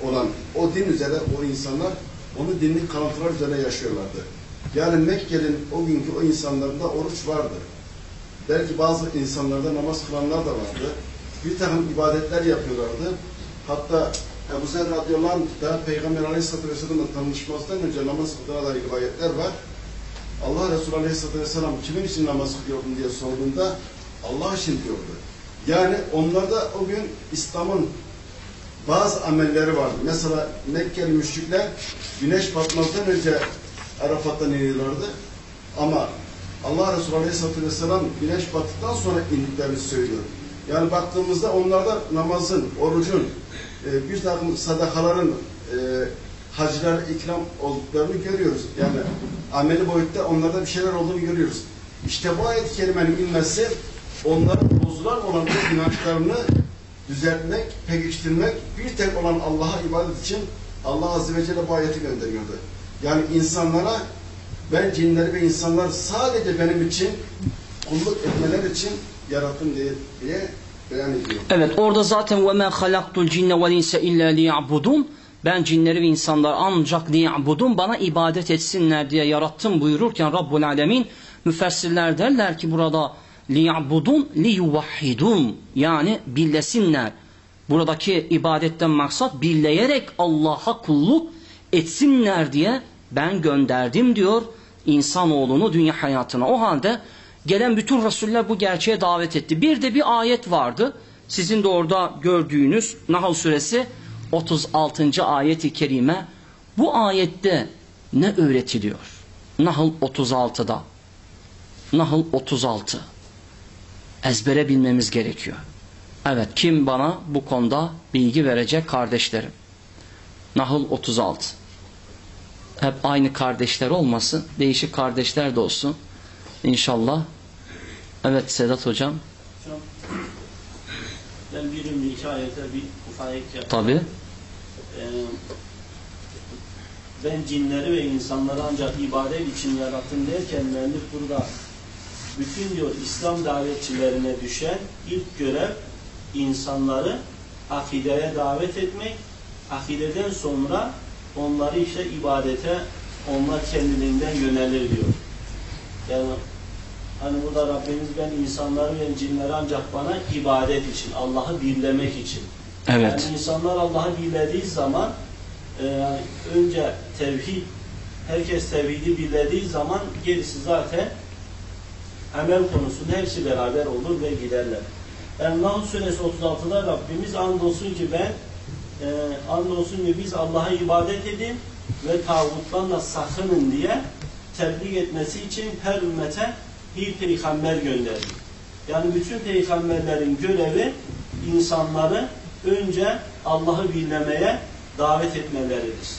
S7: olan o din üzere o insanlar onu dinli kalıntılar üzerine yaşıyorlardı. Yani Mekke'nin o günkü o insanlarında oruç vardı. Belki bazı insanlarda namaz kılanlar da vardı. Bir takım ibadetler yapıyorlardı. Hatta Ebu Zer radıyallahu da Peygamber aleyhisselatü vesselam'la tanışmasından önce namaz kıldığına dair rivayetler var. Allah Resulü aleyhisselatü vesselam kimin için namaz kılıyordun diye sorduğunda Allah için diyordu. Yani onlarda o gün İslam'ın bazı amelleri vardı. Mesela Mekkeli müşrikler güneş batmazdan önce Arafat'tan iniyorlardı. Ama Allah Resulü Aleyhisselatü Vesselam güneş battıktan sonra indiklerini söylüyor. Yani baktığımızda onlarda namazın, orucun, e, bir takım sadakaların e, hacılar ikram olduklarını görüyoruz. Yani ameli boyutta onlarda bir şeyler olduğunu görüyoruz. İşte bu ayet-i kerimenin inmesi onların bozulan olan bu inançlarını düzeltmek, pekiştirmek, bir tek olan Allah'a ibadet için Allah Azze ve Celle bu ayeti gönderiyordu. Yani insanlara ben cinleri ve insanlar sadece benim için kulluk etmeler için yarattım diye, diye beyan ediyor.
S2: Evet orada zaten وَمَا خَلَقْتُ الْجِنَّ وَالْاِنْسَ اِلَّا لِيَعْبُدُونَ Ben cinleri ve insanlar ancak liya'budun bana ibadet etsinler diye yarattım buyururken Rabbul Alemin müfessirler derler ki burada liya'budun liyuvahhidun yani birlesinler. Buradaki ibadetten maksat birleyerek Allah'a kulluk etsinler diye ben gönderdim diyor insanoğlunu dünya hayatına. O halde gelen bütün Resuller bu gerçeğe davet etti. Bir de bir ayet vardı. Sizin de orada gördüğünüz Nahl suresi 36. ayeti kerime. Bu ayette ne öğretiliyor? Nahl 36'da. Nahl 36. Ezbere bilmemiz gerekiyor. Evet kim bana bu konuda bilgi verecek kardeşlerim? Nahl 36. Hep aynı kardeşler olmasın. Değişik kardeşler de olsun. İnşallah. Evet Sedat hocam.
S5: Hocam, ben bir ümmi iki ayete bir yapayım.
S2: Tabi.
S5: Ee, ben cinleri ve insanları ancak ibadet için yarattım derken müellif burada bütün diyor İslam davetçilerine düşen ilk görev insanları akideye davet etmek, akideden sonra onları işte ibadete onlar kendiliğinden yönelir diyor. Yani hani burada Rabbimiz ben insanları ve cinleri ancak bana ibadet için, Allah'ı birlemek için
S2: Evet.
S5: yani insanlar Allah'ı bildiği zaman e, önce tevhid, herkes tevhidi bildiği zaman gerisi zaten amel konusunda hepsi beraber olur ve giderler. Nahl suresi 36'da Rabbimiz andolsun ki ben e, andolsun ki biz Allah'a ibadet edin ve tağutlarla sakının diye tebliğ etmesi için her ümmete bir peygamber gönderdi. Yani bütün peygamberlerin görevi insanları önce Allah'ı bilmemeye davet etmeleridir.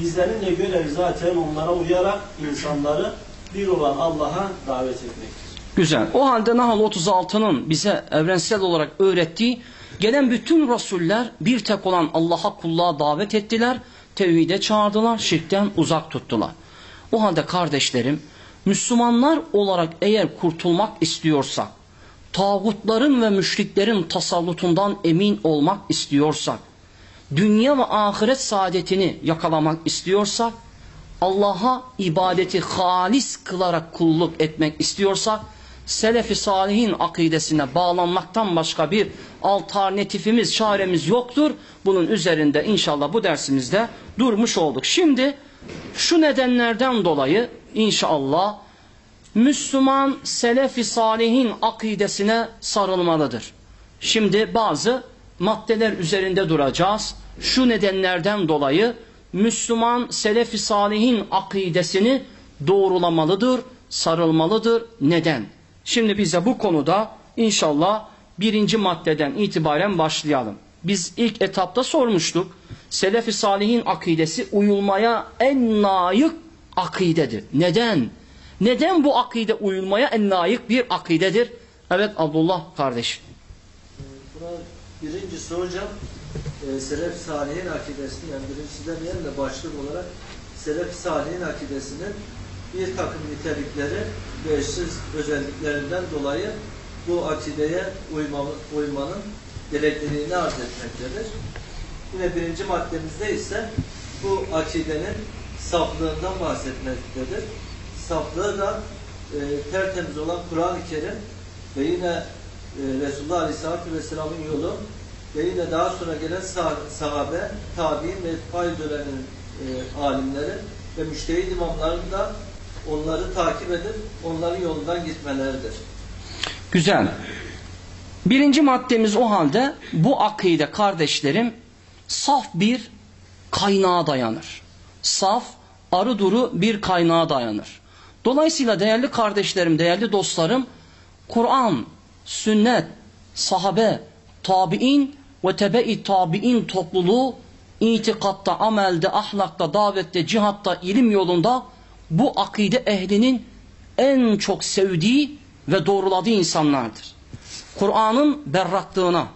S5: Bizlerin de görevi zaten onlara uyarak insanları bir olan Allah'a davet etmektir.
S2: Güzel. O halde Nahl 36'nın bize evrensel olarak öğrettiği gelen bütün rasuller bir tek olan Allah'a kulluğa davet ettiler. Tevhide çağırdılar, şirkten uzak tuttular. O halde kardeşlerim, Müslümanlar olarak eğer kurtulmak istiyorsak, tağutların ve müşriklerin tasallutundan emin olmak istiyorsak, dünya ve ahiret saadetini yakalamak istiyorsak, Allah'a ibadeti halis kılarak kulluk etmek istiyorsak, Selefi Salihin akidesine bağlanmaktan başka bir alternatifimiz, çaremiz yoktur. Bunun üzerinde inşallah bu dersimizde durmuş olduk. Şimdi şu nedenlerden dolayı inşallah Müslüman Selefi Salihin akidesine sarılmalıdır. Şimdi bazı maddeler üzerinde duracağız. Şu nedenlerden dolayı Müslüman Selefi Salihin akidesini doğrulamalıdır, sarılmalıdır. Neden? Şimdi bize bu konuda inşallah birinci maddeden itibaren başlayalım. Biz ilk etapta sormuştuk. Selefi Salihin akidesi uyulmaya en layık akidedir. Neden? Neden bu akide uyulmaya en layık bir akidedir? Evet Abdullah kardeşim.
S3: Buna birincisi hocam e, Selef Salih'in akidesini yani birincisi demeyelim de başlık olarak Selef Salih'in akidesinin bir takım nitelikleri ve eşsiz özelliklerinden dolayı bu akideye uyma, uymanın gerekliliğini arz etmektedir. Yine birinci maddemizde ise bu akidenin saflığından bahsetmektedir. Saflığı da e, tertemiz olan Kur'an-ı Kerim ve yine e, Resulullah Aleyhisselatü Vesselam'ın yolu ve yine daha sonra gelen sah sahabe, tabi'in ve faiz dönemin e, alimleri ve müştehid imamların da onları takip edip onların yolundan gitmeleridir.
S2: Güzel. Birinci maddemiz o halde bu akide kardeşlerim saf bir kaynağa dayanır. Saf, arı duru bir kaynağa dayanır. Dolayısıyla değerli kardeşlerim, değerli dostlarım, Kur'an, sünnet, sahabe, tabi'in ve tebe-i tabi'in topluluğu itikatta, amelde, ahlakta, davette, cihatta, ilim yolunda bu akide ehlinin en çok sevdiği ve doğruladığı insanlardır. Kur'an'ın berraklığına,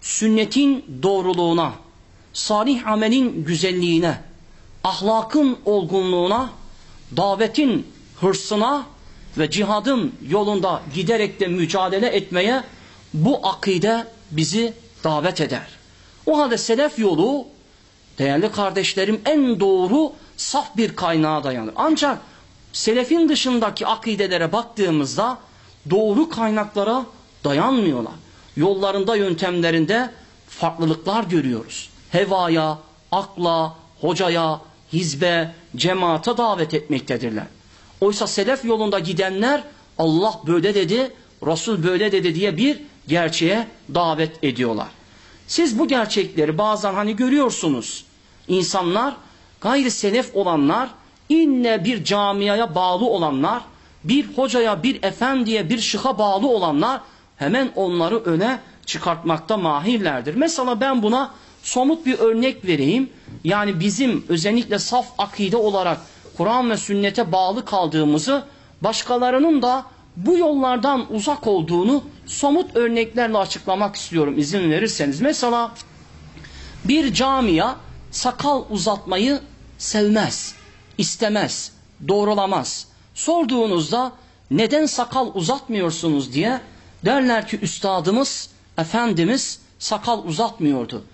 S2: sünnetin doğruluğuna, salih amelin güzelliğine, ahlakın olgunluğuna, davetin hırsına ve cihadın yolunda giderek de mücadele etmeye bu akide bizi davet eder. O halde selef yolu değerli kardeşlerim en doğru saf bir kaynağa dayanır. Ancak selefin dışındaki akidelere baktığımızda doğru kaynaklara dayanmıyorlar. Yollarında, yöntemlerinde farklılıklar görüyoruz. Hevaya, akla, hocaya, hizbe, cemaate davet etmektedirler. Oysa selef yolunda gidenler Allah böyle dedi, Resul böyle dedi diye bir gerçeğe davet ediyorlar. Siz bu gerçekleri bazen hani görüyorsunuz. İnsanlar gayri selef olanlar, inne bir camiaya bağlı olanlar, bir hocaya, bir efendiye, bir şıha bağlı olanlar hemen onları öne çıkartmakta mahirlerdir. Mesela ben buna somut bir örnek vereyim. Yani bizim özellikle saf akide olarak Kur'an ve sünnete bağlı kaldığımızı başkalarının da bu yollardan uzak olduğunu somut örneklerle açıklamak istiyorum izin verirseniz. Mesela bir camia sakal uzatmayı sevmez, istemez, doğrulamaz. Sorduğunuzda neden sakal uzatmıyorsunuz diye derler ki üstadımız, efendimiz sakal uzatmıyordu.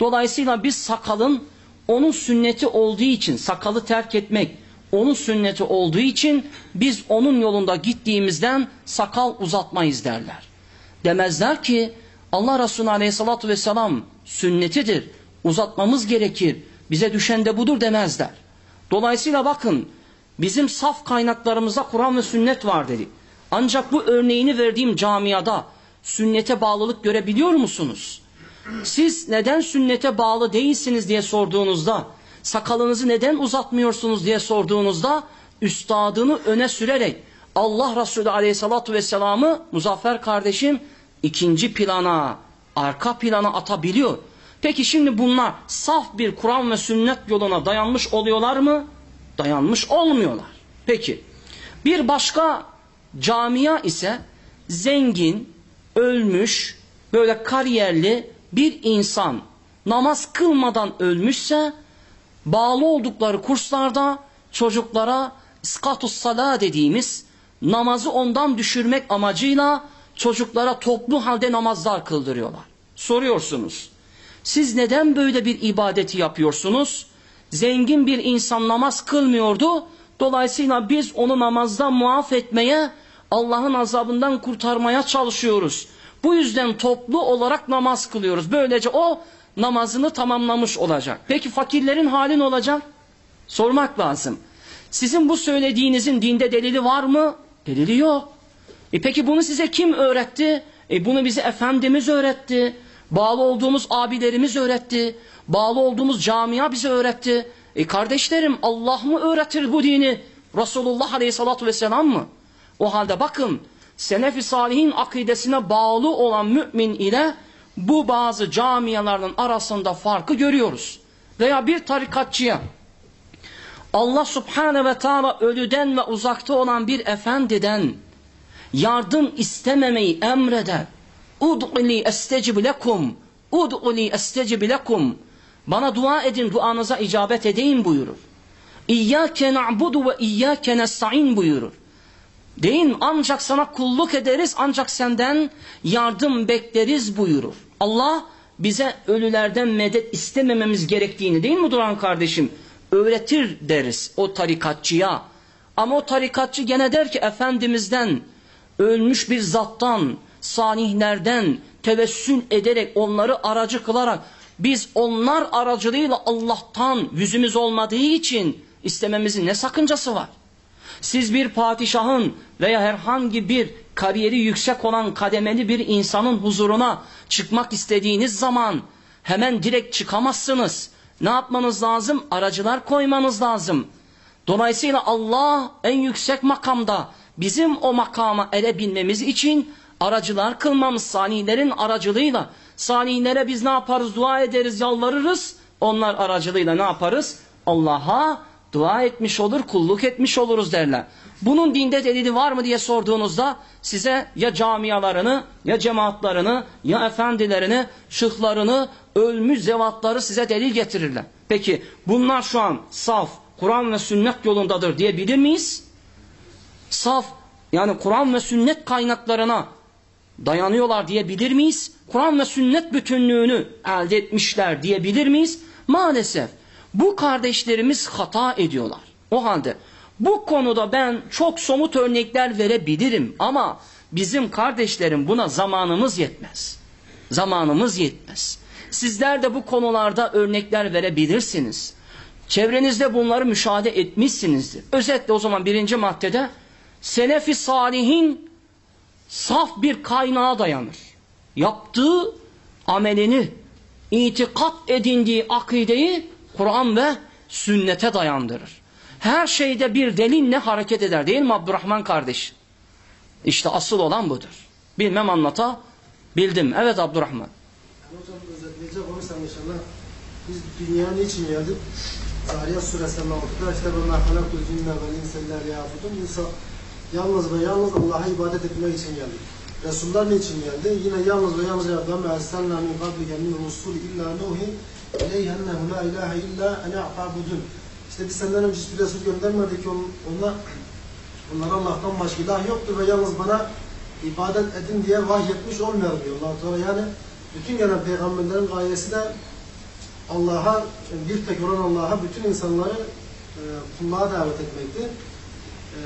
S2: Dolayısıyla biz sakalın onun sünneti olduğu için sakalı terk etmek onun sünneti olduğu için biz onun yolunda gittiğimizden sakal uzatmayız derler. Demezler ki Allah Resulü Aleyhisselatü Vesselam sünnetidir. Uzatmamız gerekir. Bize düşen de budur demezler. Dolayısıyla bakın bizim saf kaynaklarımızda Kur'an ve sünnet var dedi. Ancak bu örneğini verdiğim camiada sünnete bağlılık görebiliyor musunuz? Siz neden sünnete bağlı değilsiniz diye sorduğunuzda, sakalınızı neden uzatmıyorsunuz diye sorduğunuzda, üstadını öne sürerek Allah Resulü Aleyhisselatü Vesselam'ı Muzaffer kardeşim ikinci plana, arka plana atabiliyor. Peki şimdi bunlar saf bir Kur'an ve sünnet yoluna dayanmış oluyorlar mı? Dayanmış olmuyorlar. Peki bir başka camia ise zengin, ölmüş, böyle kariyerli bir insan namaz kılmadan ölmüşse bağlı oldukları kurslarda çocuklara iskatus sala dediğimiz namazı ondan düşürmek amacıyla çocuklara toplu halde namazlar kıldırıyorlar. Soruyorsunuz. Siz neden böyle bir ibadeti yapıyorsunuz? Zengin bir insan namaz kılmıyordu. Dolayısıyla biz onu namazdan muaf etmeye, Allah'ın azabından kurtarmaya çalışıyoruz. Bu yüzden toplu olarak namaz kılıyoruz. Böylece o namazını tamamlamış olacak. Peki fakirlerin hali ne olacak? Sormak lazım. Sizin bu söylediğinizin dinde delili var mı? Delili yok. E peki bunu size kim öğretti? E bunu bize Efendimiz öğretti. Bağlı olduğumuz abilerimiz öğretti. Bağlı olduğumuz camia bize öğretti. E kardeşlerim Allah mı öğretir bu dini? Resulullah Aleyhisselatü Vesselam mı? O halde bakın Selefi Salihin akidesine bağlı olan mümin ile bu bazı camiaların arasında farkı görüyoruz. Veya bir tarikatçıya Allah Subhane ve Teala ölüden ve uzakta olan bir efendiden yardım istememeyi emreder. Ud'uli estecib lekum. Ud'uli estecib. Bana dua edin duanıza icabet edeyim buyurur. İyyâke na'budu ve iyyâke nesta'in buyurur. Deyin ancak sana kulluk ederiz ancak senden yardım bekleriz buyurur. Allah bize ölülerden medet istemememiz gerektiğini değil mi Duran kardeşim? Öğretir deriz o tarikatçıya. Ama o tarikatçı gene der ki Efendimiz'den, ölmüş bir zattan, salihlerden tevessül ederek onları aracı kılarak biz onlar aracılığıyla Allah'tan yüzümüz olmadığı için istememizin ne sakıncası var? Siz bir padişahın veya herhangi bir kariyeri yüksek olan kademeli bir insanın huzuruna çıkmak istediğiniz zaman hemen direkt çıkamazsınız. Ne yapmanız lazım? Aracılar koymanız lazım. Dolayısıyla Allah en yüksek makamda bizim o makama erebilmemiz için aracılar kılmamız salihlerin aracılığıyla. Salihlere biz ne yaparız? Dua ederiz, yalvarırız. Onlar aracılığıyla ne yaparız? Allah'a dua etmiş olur, kulluk etmiş oluruz derler. Bunun dinde delili var mı diye sorduğunuzda size ya camialarını, ya cemaatlarını, ya efendilerini, şıhlarını, ölmüş zevatları size delil getirirler. Peki bunlar şu an saf, Kur'an ve sünnet yolundadır diyebilir miyiz? Saf, yani Kur'an ve sünnet kaynaklarına dayanıyorlar diyebilir miyiz? Kur'an ve sünnet bütünlüğünü elde etmişler diyebilir miyiz? Maalesef bu kardeşlerimiz hata ediyorlar. O halde bu konuda ben çok somut örnekler verebilirim ama bizim kardeşlerim buna zamanımız yetmez. Zamanımız yetmez. Sizler de bu konularda örnekler verebilirsiniz. Çevrenizde bunları müşahede etmişsinizdir. Özetle o zaman birinci maddede Selefi Salihin saf bir kaynağa dayanır. Yaptığı amelini, itikat edindiği akideyi Kur'an ve sünnete dayandırır. Her şeyde bir delille hareket eder değil mi Abdurrahman kardeş? İşte asıl olan budur. Bilmem anlata bildim. Evet Abdurrahman.
S9: Hocam özetleyecek olursam inşallah biz dünyaya niçin geldik? Zariyat suresinin 6'da işte bu merhalak üzünle ve inseller yafudun. İnsan yalnız ve yalnız Allah'a ibadet etmek için geldik. Resuller niçin geldi? Yine yalnız ve yalnız ya ben erselna min qablike min rusul illa nuhi ileyhi ennehu la ilahe illa ene a'budun. İşte biz senden önce hiçbir Resul göndermedik. On- Onlar, onlara Allah'tan başka ilah yoktur ve yalnız bana ibadet edin diye vahyetmiş olmuyor diyor allah Teala. Yani bütün gelen peygamberlerin gayesi de Allah'a, bir tek olan Allah'a bütün insanları e, kulluğa davet etmekti. E,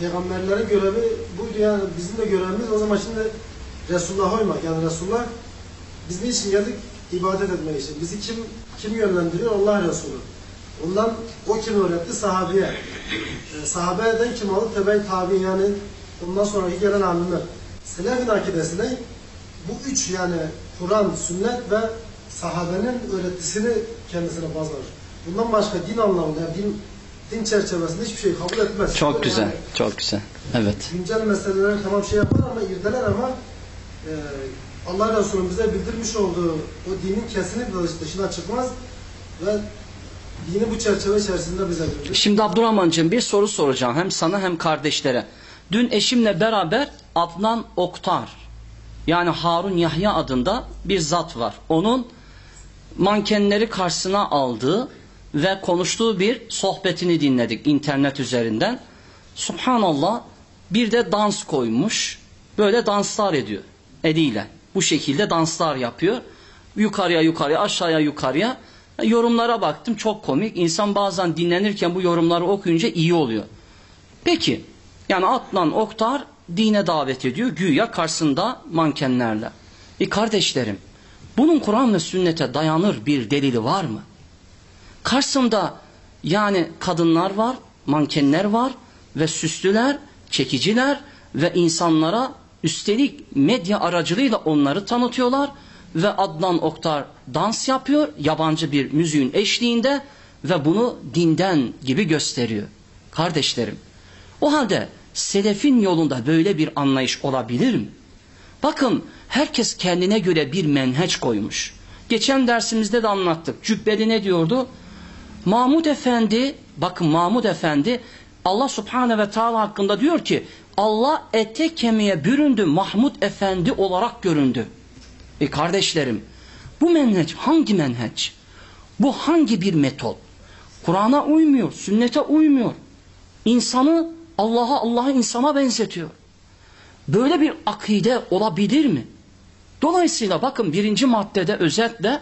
S9: peygamberlerin görevi buydu yani bizim de görevimiz o zaman şimdi Resulullah'a uymak. Yani Resulullah biz niçin geldik? İbadet etmek için. Bizi kim kim yönlendiriyor? Allah Resulü. Ondan o kim öğretti? Sahabeye. E, sahabeden kim aldı? Tebe tabi yani ondan sonraki gelen alimler. Selefin akidesi ne? Bu üç yani Kur'an, sünnet ve sahabenin öğretisini kendisine baz alır. Bundan başka din anlamında, yani din, din çerçevesinde hiçbir şey kabul etmez.
S2: Çok güzel,
S9: Yani
S2: çok güzel. Evet.
S9: güncel meseleleri tamam şey yapar ama irdeler ama e, Allah Resulü'nün bize bildirmiş olduğu o dinin kesinlikle dış- dışına çıkmaz ve dini bu çerçeve içerisinde bize bildirir.
S2: Şimdi Abdurrahman'cığım bir soru soracağım hem sana hem kardeşlere. Dün eşimle beraber Adnan Oktar yani Harun Yahya adında bir zat var. Onun mankenleri karşısına aldığı ve konuştuğu bir sohbetini dinledik internet üzerinden. Subhanallah bir de dans koymuş. Böyle danslar ediyor eliyle. Bu şekilde danslar yapıyor. Yukarıya yukarıya aşağıya yukarıya. Yorumlara baktım çok komik. İnsan bazen dinlenirken bu yorumları okuyunca iyi oluyor. Peki yani Atlan Oktar dine davet ediyor güya karşısında mankenlerle. E kardeşlerim bunun Kur'an ve sünnete dayanır bir delili var mı? Karşısında yani kadınlar var, mankenler var ve süslüler, çekiciler ve insanlara üstelik medya aracılığıyla onları tanıtıyorlar ve Adnan Oktar dans yapıyor yabancı bir müziğin eşliğinde ve bunu dinden gibi gösteriyor. Kardeşlerim o halde selefin yolunda böyle bir anlayış olabilir mi? Bakın herkes kendine göre bir menheç koymuş. Geçen dersimizde de anlattık. Cübbeli ne diyordu? Mahmud Efendi, bakın Mahmud Efendi Allah Subhanahu ve Teala hakkında diyor ki Allah ete kemiğe büründü, Mahmud Efendi olarak göründü. E kardeşlerim, bu menheç hangi menheç? Bu hangi bir metot? Kur'an'a uymuyor, sünnete uymuyor. İnsanı Allah'a, Allah'ı insana benzetiyor. Böyle bir akide olabilir mi? Dolayısıyla bakın birinci maddede özetle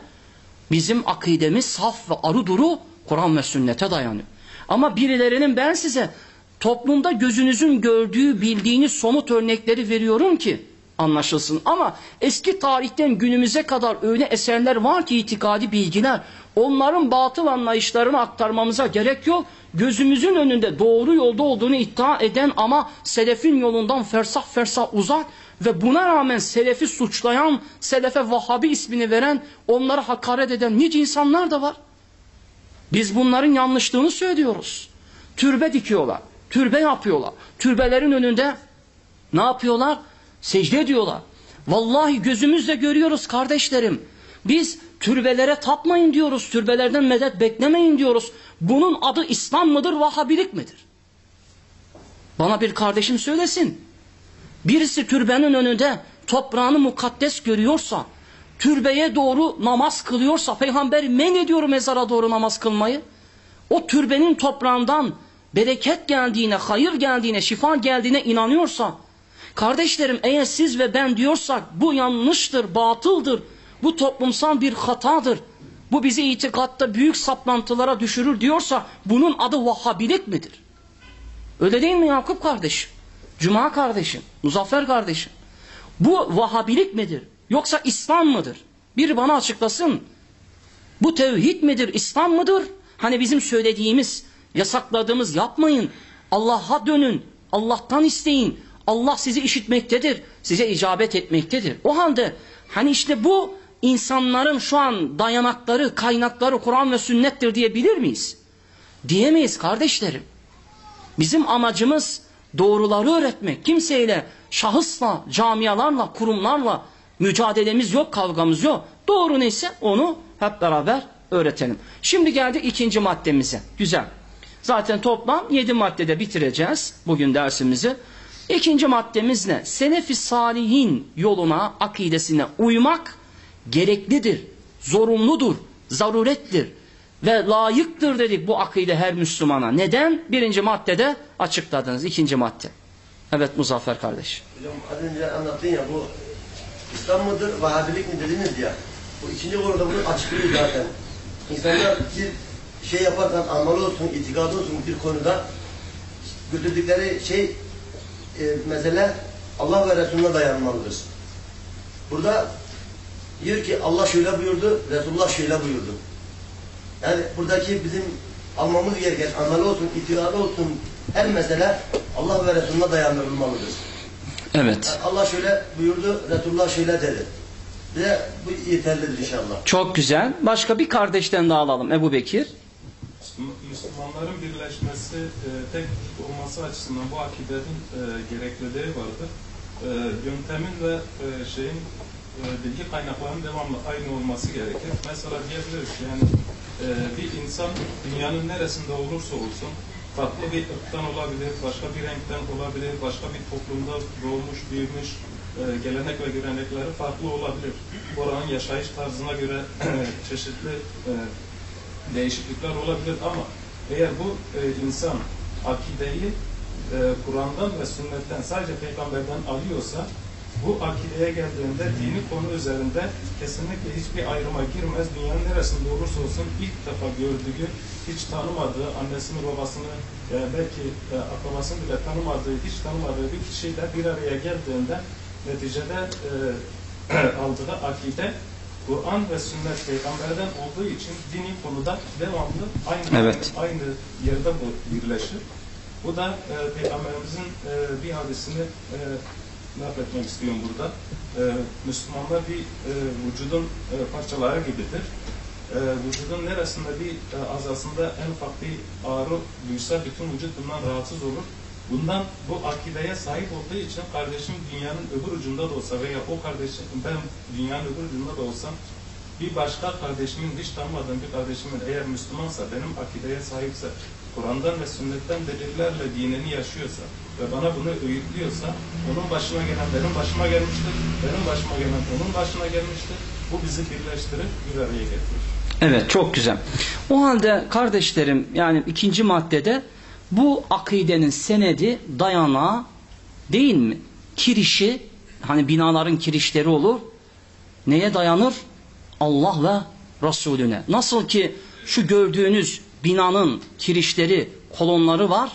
S2: bizim akidemiz saf ve arı duru Kur'an ve sünnete dayanıyor. Ama birilerinin ben size toplumda gözünüzün gördüğü, bildiğiniz somut örnekleri veriyorum ki anlaşılsın. Ama eski tarihten günümüze kadar öyle eserler var ki itikadi bilgiler. Onların batıl anlayışlarını aktarmamıza gerek yok. Gözümüzün önünde doğru yolda olduğunu iddia eden ama selefin yolundan fersah fersah uzak ve buna rağmen selefi suçlayan, selefe Vahabi ismini veren, onlara hakaret eden nice insanlar da var. Biz bunların yanlışlığını söylüyoruz. Türbe dikiyorlar, türbe yapıyorlar. Türbelerin önünde ne yapıyorlar? Secde ediyorlar. Vallahi gözümüzle görüyoruz kardeşlerim. Biz türbelere tapmayın diyoruz, türbelerden medet beklemeyin diyoruz. Bunun adı İslam mıdır, Vahabilik midir? Bana bir kardeşim söylesin. Birisi türbenin önünde toprağını mukaddes görüyorsa, türbeye doğru namaz kılıyorsa, peygamber men ediyor mezara doğru namaz kılmayı. O türbenin toprağından bereket geldiğine, hayır geldiğine, şifa geldiğine inanıyorsa, kardeşlerim eğer siz ve ben diyorsak bu yanlıştır, batıldır, bu toplumsal bir hatadır, bu bizi itikatta büyük saplantılara düşürür diyorsa bunun adı Vahhabilik midir? Öyle değil mi Yakup kardeşim? Cuma kardeşim, Muzaffer kardeşim. Bu Vahabilik midir? Yoksa İslam mıdır? Biri bana açıklasın. Bu tevhid midir, İslam mıdır? Hani bizim söylediğimiz, yasakladığımız yapmayın. Allah'a dönün, Allah'tan isteyin. Allah sizi işitmektedir, size icabet etmektedir. O halde hani işte bu insanların şu an dayanakları, kaynakları Kur'an ve sünnettir diyebilir miyiz? Diyemeyiz kardeşlerim. Bizim amacımız doğruları öğretmek. Kimseyle, şahısla, camialarla, kurumlarla mücadelemiz yok, kavgamız yok. Doğru neyse onu hep beraber öğretelim. Şimdi geldik ikinci maddemize. Güzel. Zaten toplam 7 maddede bitireceğiz bugün dersimizi. İkinci maddemiz ne? Selefi salihin yoluna, akidesine uymak gereklidir, zorunludur, zarurettir ve layıktır dedik bu akide her Müslümana. Neden? Birinci maddede açıkladınız. İkinci madde. Evet Muzaffer kardeş.
S10: Hocam az önce anlattın ya bu İslam mıdır, Vahabilik mi dediniz ya. Bu ikinci konuda bunu açıklıyor zaten. İnsanlar bir şey yaparken amalı olsun, itikadı olsun bir konuda götürdükleri şey e, mesele Allah ve Resulüne dayanmalıdır. Burada diyor ki Allah şöyle buyurdu, Resulullah şöyle buyurdu. Yani buradaki bizim almamız gereken amel olsun, itikadı olsun her mesele Allah ve Resulüne dayandırılmalıdır.
S2: Evet.
S10: Allah şöyle buyurdu, Resulullah şöyle dedi. Bize bu yeterlidir inşallah.
S2: Çok güzel. Başka bir kardeşten daha alalım. Ebu Bekir.
S11: Müslümanların birleşmesi, e, tek vücut olması açısından bu akidenin e, gerekliliği vardır. E, yöntemin ve e, şeyin e, bilgi kaynaklarının devamlı aynı olması gerekir. Mesela diyebiliriz ki yani e, bir insan dünyanın neresinde olursa olsun farklı bir ırktan olabilir, başka bir renkten olabilir, başka bir toplumda doğmuş, büyümüş, e, gelenek ve görenekleri farklı olabilir. Oranın yaşayış tarzına göre çeşitli e, değişiklikler olabilir ama eğer bu e, insan akideyi e, Kur'an'dan ve sünnetten sadece peygamberden alıyorsa bu akideye geldiğinde dini konu üzerinde kesinlikle hiçbir ayrıma girmez. Dünyanın neresinde olursa olsun ilk defa gördüğü, hiç tanımadığı, annesini babasını e, belki e, akrabasını bile tanımadığı, hiç tanımadığı bir kişiyle bir araya geldiğinde neticede e, aldığı akide Kur'an ve sünnet peygamberden olduğu için dini konuda devamlı aynı
S2: Evet.
S11: aynı yerde bu birleşir. Bu da e, peygamberimizin e, bir hadisini e, nakletmek istiyorum burada. E, Müslümanlar bir e, vücudun e, parçaları gibidir. E, vücudun neresinde bir e, azasında en ufak bir ağrı duysa bütün vücut bundan rahatsız olur. Bundan bu akideye sahip olduğu için kardeşim dünyanın öbür ucunda da olsa veya o kardeşim ben dünyanın öbür ucunda da olsam bir başka kardeşimin hiç tanımadığım bir kardeşimin eğer Müslümansa benim akideye sahipse Kur'an'dan ve sünnetten delillerle dinini yaşıyorsa ve bana bunu öğütlüyorsa onun başına gelen benim başıma gelmiştir, benim başıma gelen onun başına gelmiştir. Bu bizi birleştirip bir araya getirir.
S2: Evet çok güzel. O halde kardeşlerim yani ikinci maddede bu akidenin senedi dayanağı değil mi? Kirişi hani binaların kirişleri olur. Neye dayanır? Allah ve Resulüne. Nasıl ki şu gördüğünüz binanın kirişleri, kolonları var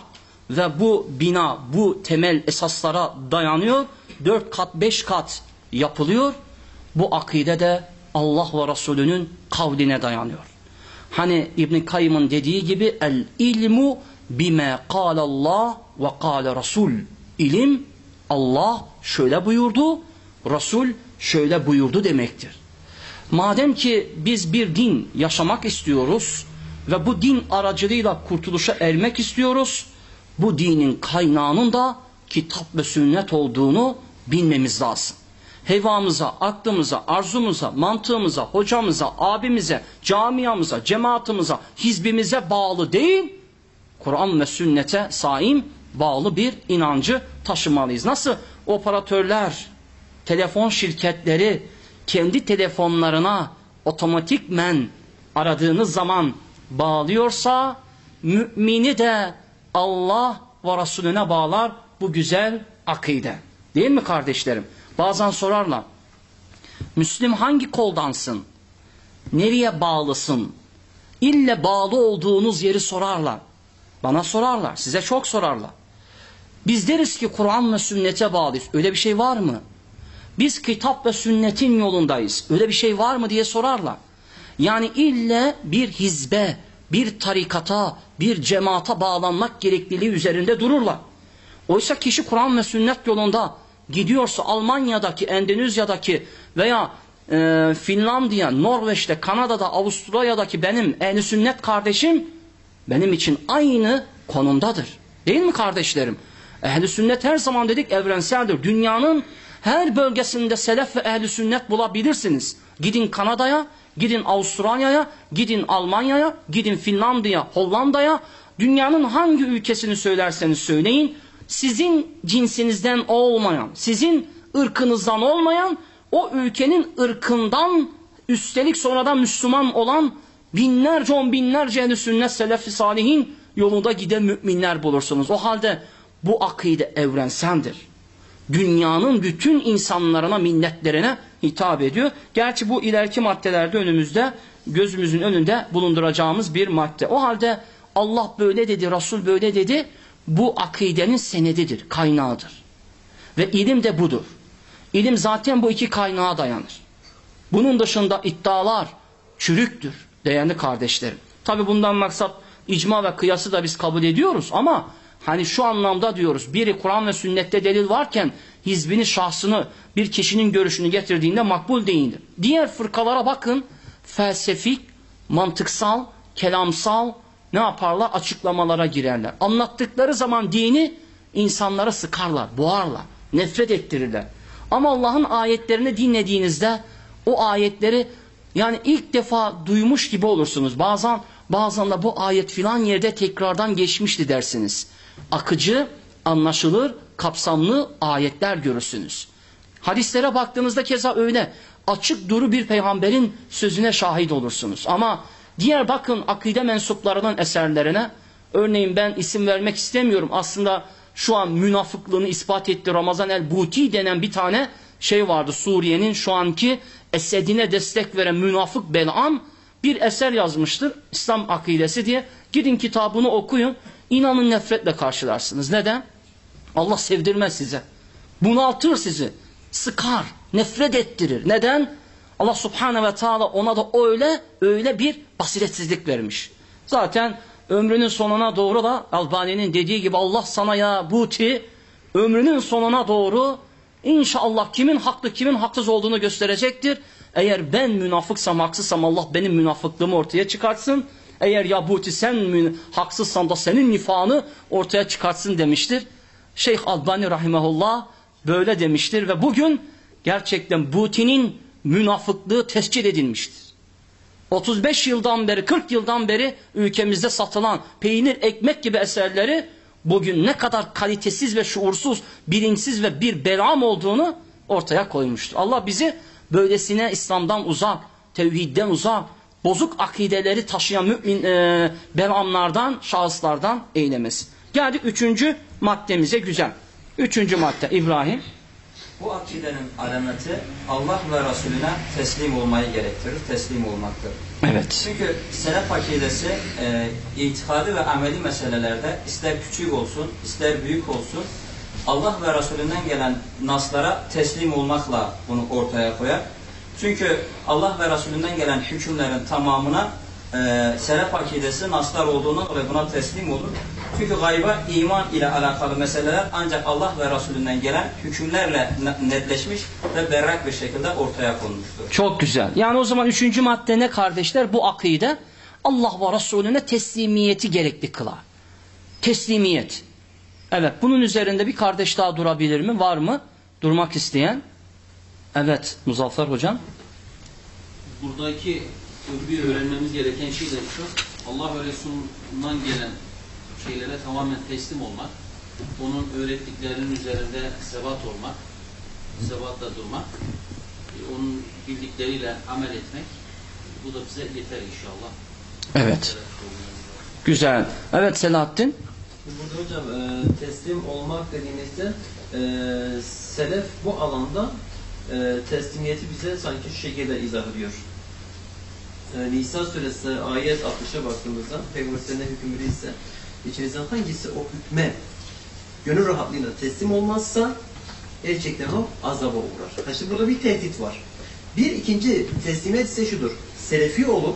S2: ve bu bina bu temel esaslara dayanıyor. Dört kat, beş kat yapılıyor. Bu akide de Allah ve Resulünün kavline dayanıyor. Hani İbn Kayyım'ın dediği gibi el ilmu bime Allah ve kâle Resul. İlim Allah şöyle buyurdu, Resul şöyle buyurdu demektir. Madem ki biz bir din yaşamak istiyoruz ve bu din aracılığıyla kurtuluşa ermek istiyoruz, bu dinin kaynağının da kitap ve sünnet olduğunu bilmemiz lazım. Hevamıza, aklımıza, arzumuza, mantığımıza, hocamıza, abimize, camiamıza, cemaatimize, hizbimize bağlı değil, Kur'an ve sünnete saim bağlı bir inancı taşımalıyız. Nasıl operatörler, telefon şirketleri kendi telefonlarına otomatikmen aradığınız zaman bağlıyorsa mümini de Allah ve Resulüne bağlar bu güzel akide. Değil mi kardeşlerim? Bazen sorarlar. Müslüm hangi koldansın? Nereye bağlısın? İlle bağlı olduğunuz yeri sorarlar. Bana sorarlar. Size çok sorarlar. Biz deriz ki Kur'an ve sünnete bağlıyız. Öyle bir şey var mı? Biz kitap ve sünnetin yolundayız. Öyle bir şey var mı diye sorarlar. Yani ille bir hizbe, bir tarikata, bir cemaata bağlanmak gerekliliği üzerinde dururlar. Oysa kişi Kur'an ve sünnet yolunda gidiyorsa Almanya'daki, Endonezya'daki veya e, Finlandiya, Norveç'te, Kanada'da, Avustralya'daki benim ehli sünnet kardeşim benim için aynı konumdadır. Değil mi kardeşlerim? Ehli sünnet her zaman dedik evrenseldir. Dünyanın her bölgesinde selef ve ehli sünnet bulabilirsiniz. Gidin Kanada'ya, gidin Avustralya'ya, gidin Almanya'ya, gidin Finlandiya, Hollanda'ya, dünyanın hangi ülkesini söylerseniz söyleyin, sizin cinsinizden olmayan, sizin ırkınızdan olmayan, o ülkenin ırkından üstelik sonradan Müslüman olan binlerce on binlerce ehl sünnet selefi salihin yolunda giden müminler bulursunuz. O halde bu akide evrenseldir. Dünyanın bütün insanlarına, milletlerine hitap ediyor. Gerçi bu ileriki maddelerde önümüzde, gözümüzün önünde bulunduracağımız bir madde. O halde Allah böyle dedi, Resul böyle dedi. Bu akidenin senedidir, kaynağıdır. Ve ilim de budur. İlim zaten bu iki kaynağa dayanır. Bunun dışında iddialar çürüktür değerli kardeşlerim. Tabi bundan maksat icma ve kıyası da biz kabul ediyoruz ama hani şu anlamda diyoruz biri Kur'an ve sünnette delil varken hizbini şahsını bir kişinin görüşünü getirdiğinde makbul değildir. Diğer fırkalara bakın felsefik, mantıksal, kelamsal ne yaparlar? Açıklamalara girerler. Anlattıkları zaman dini insanlara sıkarlar, boğarlar, nefret ettirirler. Ama Allah'ın ayetlerini dinlediğinizde o ayetleri yani ilk defa duymuş gibi olursunuz. Bazen bazen de bu ayet filan yerde tekrardan geçmişti dersiniz. Akıcı, anlaşılır, kapsamlı ayetler görürsünüz. Hadislere baktığınızda keza öyle. Açık duru bir peygamberin sözüne şahit olursunuz. Ama diğer bakın akide mensuplarının eserlerine örneğin ben isim vermek istemiyorum. Aslında şu an münafıklığını ispat etti Ramazan el-Buti denen bir tane şey vardı Suriye'nin şu anki Esed'ine destek veren münafık Bel'am bir eser yazmıştır. İslam akidesi diye. Gidin kitabını okuyun. İnanın nefretle karşılarsınız. Neden? Allah sevdirmez size. Bunaltır sizi. Sıkar. Nefret ettirir. Neden? Allah subhanahu ve teala ona da öyle öyle bir basiretsizlik vermiş. Zaten ömrünün sonuna doğru da Albani'nin dediği gibi Allah sana ya buti ömrünün sonuna doğru İnşallah kimin haklı kimin haksız olduğunu gösterecektir. Eğer ben münafıksam haksızsam Allah benim münafıklığımı ortaya çıkartsın. Eğer Yabuti sen haksızsan da senin nifanı ortaya çıkartsın demiştir. Şeyh Albani rahimahullah böyle demiştir ve bugün gerçekten Buti'nin münafıklığı tescil edilmiştir. 35 yıldan beri 40 yıldan beri ülkemizde satılan peynir ekmek gibi eserleri bugün ne kadar kalitesiz ve şuursuz, bilinçsiz ve bir belam olduğunu ortaya koymuştur. Allah bizi böylesine İslam'dan uzak, tevhidden uzak, bozuk akideleri taşıyan mümin e, belamlardan, şahıslardan eylemesin. Geldik üçüncü maddemize güzel. Üçüncü madde İbrahim.
S6: Bu akidenin alameti Allah ve Resulüne teslim olmayı gerektirir, teslim olmaktır.
S2: Evet.
S6: Çünkü selef akidesi e, itikadı ve ameli meselelerde ister küçük olsun, ister büyük olsun Allah ve Resulünden gelen naslara teslim olmakla bunu ortaya koyar. Çünkü Allah ve Resulünden gelen hükümlerin tamamına e, selef akidesi naslar olduğundan dolayı buna teslim olur. Çünkü gayba iman ile alakalı meseleler ancak Allah ve Resulünden gelen hükümlerle netleşmiş ve berrak bir şekilde ortaya konmuştur.
S2: Çok güzel. Yani o zaman üçüncü madde ne kardeşler? Bu akide Allah ve Resulüne teslimiyeti gerekli kılar. Teslimiyet. Evet bunun üzerinde bir kardeş daha durabilir mi? Var mı? Durmak isteyen? Evet Muzaffer hocam.
S8: Buradaki bir öğrenmemiz gereken şey de şu. Allah ve Resulü'nden gelen şeylere tamamen teslim olmak, onun öğrettiklerinin üzerinde sebat olmak, sebatla durmak, e, onun bildikleriyle amel etmek, bu da bize yeter inşallah.
S2: Evet. Güzel. Evet Selahattin.
S3: Burada hocam e, teslim olmak dediğimizde e, selef bu alanda e, teslimiyeti bize sanki şu şekilde izah ediyor. E, Nisa suresi ayet 60'a baktığımızda Peygamber ne hüküm ise içinizden hangisi o hükme gönül rahatlığıyla teslim olmazsa gerçekten o azaba uğrar. Ha şimdi burada bir tehdit var. Bir ikinci teslimiyet ise şudur. Selefi olup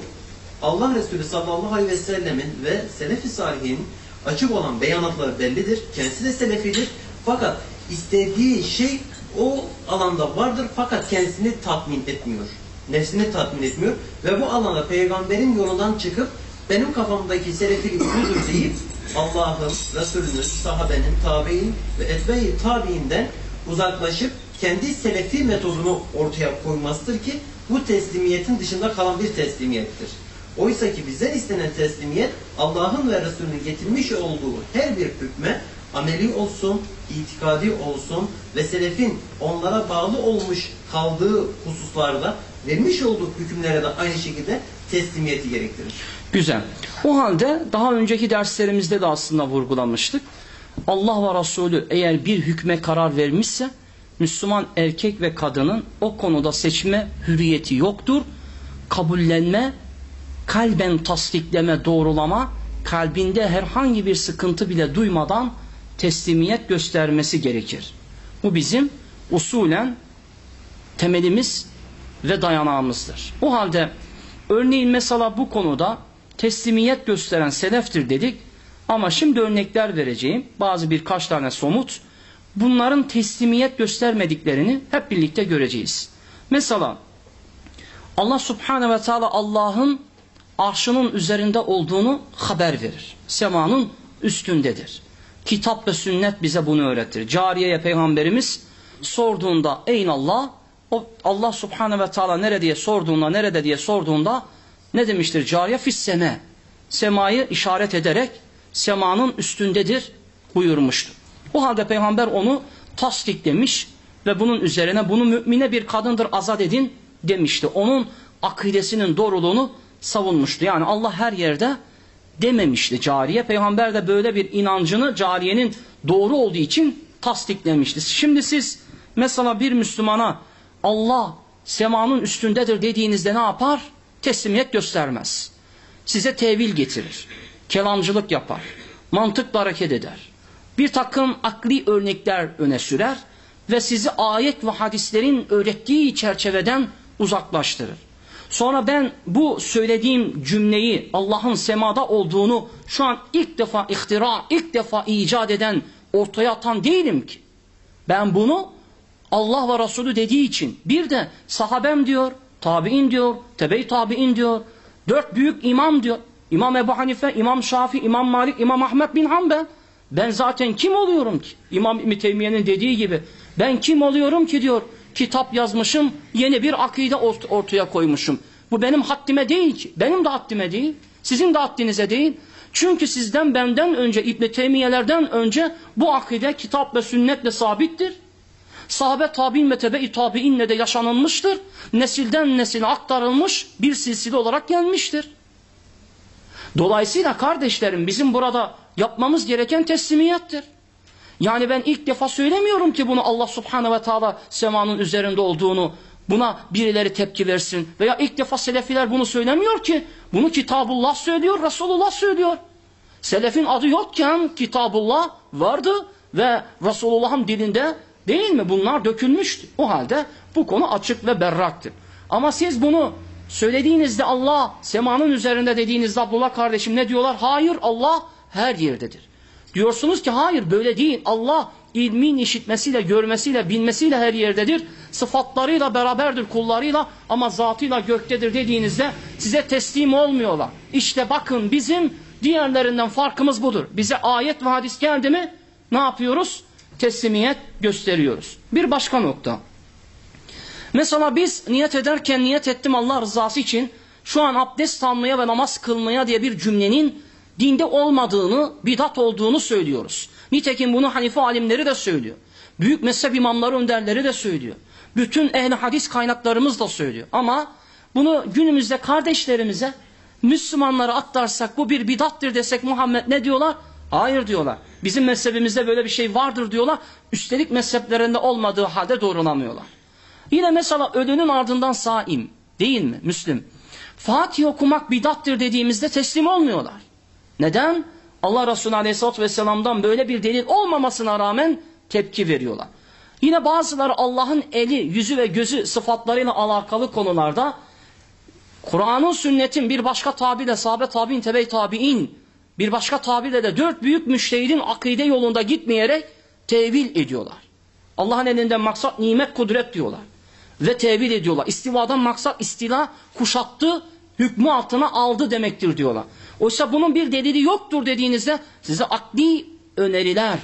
S3: Allah Resulü sallallahu aleyhi ve sellemin ve selefi salihin açık olan beyanatları bellidir. Kendisi de selefidir. Fakat istediği şey o alanda vardır fakat kendisini tatmin etmiyor. Nefsini tatmin etmiyor. Ve bu alanda peygamberin yolundan çıkıp benim kafamdaki selefilik budur deyip Allah'ın, Resulünün, sahabenin, tabi'in ve etbe-i tabi'inden uzaklaşıp kendi selefi metodunu ortaya koymasıdır ki bu teslimiyetin dışında kalan bir teslimiyettir. Oysa ki bizden istenen teslimiyet Allah'ın ve Resulünün getirmiş olduğu her bir hükme ameli olsun, itikadi olsun ve selefin onlara bağlı olmuş kaldığı hususlarda vermiş olduğu hükümlere de aynı şekilde teslimiyeti gerektirir.
S2: Güzel. O halde daha önceki derslerimizde de aslında vurgulamıştık. Allah ve Resulü eğer bir hükme karar vermişse Müslüman erkek ve kadının o konuda seçme hürriyeti yoktur. Kabullenme, kalben tasdikleme, doğrulama, kalbinde herhangi bir sıkıntı bile duymadan teslimiyet göstermesi gerekir. Bu bizim usulen temelimiz ve dayanağımızdır. O halde örneğin mesela bu konuda teslimiyet gösteren seleftir dedik ama şimdi örnekler vereceğim. Bazı birkaç tane somut. Bunların teslimiyet göstermediklerini hep birlikte göreceğiz. Mesela Allah subhanehu ve teala Allah'ın arşının üzerinde olduğunu haber verir. Semanın üstündedir. Kitap ve sünnet bize bunu öğretir. Cariye'ye peygamberimiz sorduğunda eyn Allah o Allah subhanehu ve teala nerede diye sorduğunda nerede diye sorduğunda ne demiştir cariye fisseme semayı işaret ederek semanın üstündedir buyurmuştur. O halde peygamber onu tasdiklemiş ve bunun üzerine bunu mümine bir kadındır azat edin demişti. Onun akidesinin doğruluğunu savunmuştu. Yani Allah her yerde dememişti cariye. Peygamber de böyle bir inancını cariyenin doğru olduğu için tasdiklemişti. Şimdi siz mesela bir Müslümana Allah semanın üstündedir dediğinizde ne yapar? Teslimiyet göstermez. Size tevil getirir. Kelamcılık yapar. Mantıkla hareket eder. Bir takım akli örnekler öne sürer ve sizi ayet ve hadislerin öğrettiği çerçeveden uzaklaştırır. Sonra ben bu söylediğim cümleyi Allah'ın semada olduğunu şu an ilk defa ihtira, ilk defa icat eden, ortaya atan değilim ki. Ben bunu Allah ve Resulü dediği için bir de sahabem diyor, tabi'in diyor, tebe-i tabi'in diyor, dört büyük imam diyor. İmam Ebu Hanife, İmam Şafi, İmam Malik, İmam Ahmet bin Hanbel. Ben zaten kim oluyorum ki? İmam İbni dediği gibi. Ben kim oluyorum ki diyor. Kitap yazmışım, yeni bir akide ort ortaya koymuşum. Bu benim haddime değil ki. Benim de haddime değil. Sizin de haddinize değil. Çünkü sizden benden önce İbni Teymiye'lerden önce bu akide kitap ve sünnetle sabittir. Sahabe tabi'in ve tebe-i tabi'inle de yaşanılmıştır. Nesilden nesile aktarılmış bir silsile olarak gelmiştir. Dolayısıyla kardeşlerim bizim burada yapmamız gereken teslimiyettir. Yani ben ilk defa söylemiyorum ki bunu Allah subhanehu ve teala semanın üzerinde olduğunu buna birileri tepki versin. Veya ilk defa selefiler bunu söylemiyor ki bunu Kitabullah söylüyor, Resulullah söylüyor. Selefin adı yokken Kitabullah vardı ve Resulullah'ın dilinde değil mi bunlar dökülmüştü. O halde bu konu açık ve berraktır. Ama siz bunu söylediğinizde Allah semanın üzerinde dediğinizde Abdullah kardeşim ne diyorlar? Hayır Allah her yerdedir. Diyorsunuz ki hayır böyle değil. Allah ilmin işitmesiyle, görmesiyle, bilmesiyle her yerdedir. Sıfatlarıyla beraberdir kullarıyla ama zatıyla göktedir dediğinizde size teslim olmuyorlar. İşte bakın bizim diğerlerinden farkımız budur. Bize ayet ve hadis geldi mi ne yapıyoruz? Teslimiyet gösteriyoruz. Bir başka nokta. Mesela biz niyet ederken niyet ettim Allah rızası için şu an abdest almaya ve namaz kılmaya diye bir cümlenin dinde olmadığını, bidat olduğunu söylüyoruz. Nitekim bunu Hanife alimleri de söylüyor. Büyük mezhep imamları önderleri de söylüyor. Bütün ehli hadis kaynaklarımız da söylüyor. Ama bunu günümüzde kardeşlerimize, Müslümanlara aktarsak bu bir bidattır desek Muhammed ne diyorlar? Hayır diyorlar. Bizim mezhebimizde böyle bir şey vardır diyorlar. Üstelik mezheplerinde olmadığı halde doğrulamıyorlar. Yine mesela ölünün ardından saim değil mi Müslüm? Fatih okumak bidattır dediğimizde teslim olmuyorlar. Neden? Allah Resulü Aleyhisselatü Vesselam'dan böyle bir delil olmamasına rağmen tepki veriyorlar. Yine bazıları Allah'ın eli, yüzü ve gözü sıfatlarıyla alakalı konularda Kur'an'ın sünnetin bir başka tabiyle sahabe tabi'in tebe tabi'in bir başka tabiyle de dört büyük müştehidin akide yolunda gitmeyerek tevil ediyorlar. Allah'ın elinden maksat nimet kudret diyorlar. Ve tevil ediyorlar. İstivadan maksat istila kuşattı, hükmü altına aldı demektir diyorlar. Oysa bunun bir delili yoktur dediğinizde size akli öneriler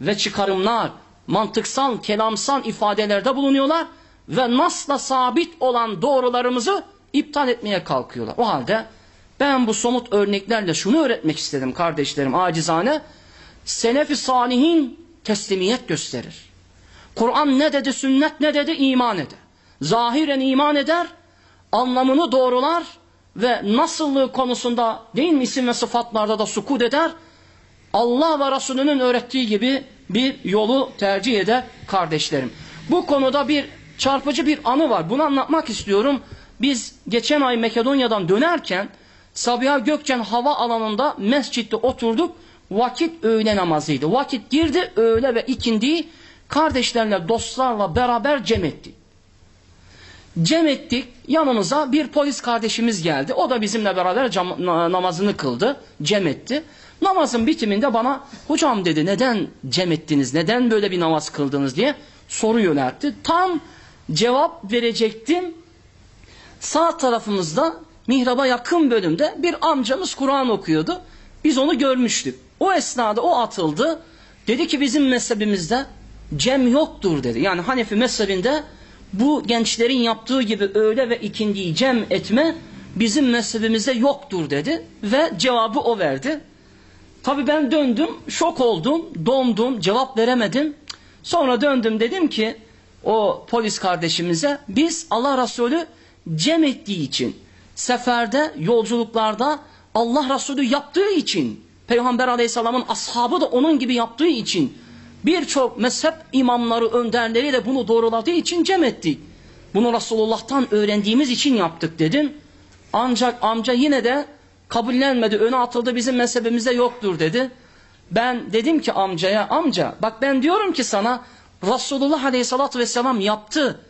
S2: ve çıkarımlar, mantıksal, kelamsal ifadelerde bulunuyorlar ve nasla sabit olan doğrularımızı iptal etmeye kalkıyorlar. O halde ben bu somut örneklerle şunu öğretmek istedim kardeşlerim acizane. Selefi salihin teslimiyet gösterir. Kur'an ne dedi, sünnet ne dedi, iman eder. Zahiren iman eder, anlamını doğrular ve nasıllığı konusunda değil mi isim ve sıfatlarda da sukut eder. Allah ve Resulünün öğrettiği gibi bir yolu tercih eder kardeşlerim. Bu konuda bir çarpıcı bir anı var. Bunu anlatmak istiyorum. Biz geçen ay Makedonya'dan dönerken Sabiha Gökçen hava alanında mescitte oturduk. Vakit öğle namazıydı. Vakit girdi öğle ve ikindiyi kardeşlerle dostlarla beraber cem ettik. Cem ettik yanımıza bir polis kardeşimiz geldi. O da bizimle beraber cam, na, namazını kıldı. Cem etti. Namazın bitiminde bana hocam dedi neden cem ettiniz neden böyle bir namaz kıldınız diye soru yöneltti. Tam cevap verecektim. Sağ tarafımızda mihraba yakın bölümde bir amcamız Kur'an okuyordu. Biz onu görmüştük. O esnada o atıldı. Dedi ki bizim mezhebimizde cem yoktur dedi. Yani Hanefi mezhebinde bu gençlerin yaptığı gibi öğle ve ikindiyi cem etme bizim mezhebimizde yoktur dedi. Ve cevabı o verdi. Tabi ben döndüm, şok oldum, dondum, cevap veremedim. Sonra döndüm dedim ki o polis kardeşimize biz Allah Resulü cem ettiği için seferde, yolculuklarda Allah Resulü yaptığı için Peygamber Aleyhisselam'ın ashabı da onun gibi yaptığı için birçok mezhep imamları, önderleri de bunu doğruladığı için cem ettik. Bunu Resulullah'tan öğrendiğimiz için yaptık dedim. Ancak amca yine de kabullenmedi, öne atıldı bizim mezhebimizde yoktur dedi. Ben dedim ki amcaya, amca bak ben diyorum ki sana Resulullah Aleyhisselatü Vesselam yaptı.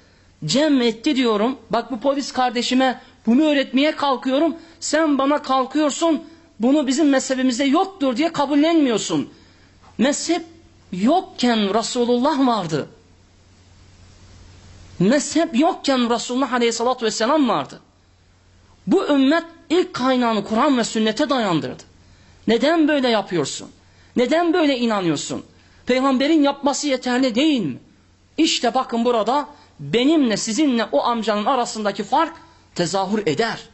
S2: Cem etti diyorum. Bak bu polis kardeşime bunu öğretmeye kalkıyorum. Sen bana kalkıyorsun bunu bizim mezhebimizde yoktur diye kabullenmiyorsun. Mezhep yokken Resulullah vardı. Mezhep yokken Resulullah Aleyhisselatü Vesselam vardı. Bu ümmet ilk kaynağını Kur'an ve sünnete dayandırdı. Neden böyle yapıyorsun? Neden böyle inanıyorsun? Peygamberin yapması yeterli değil mi? İşte bakın burada benimle sizinle o amcanın arasındaki fark tezahür eder.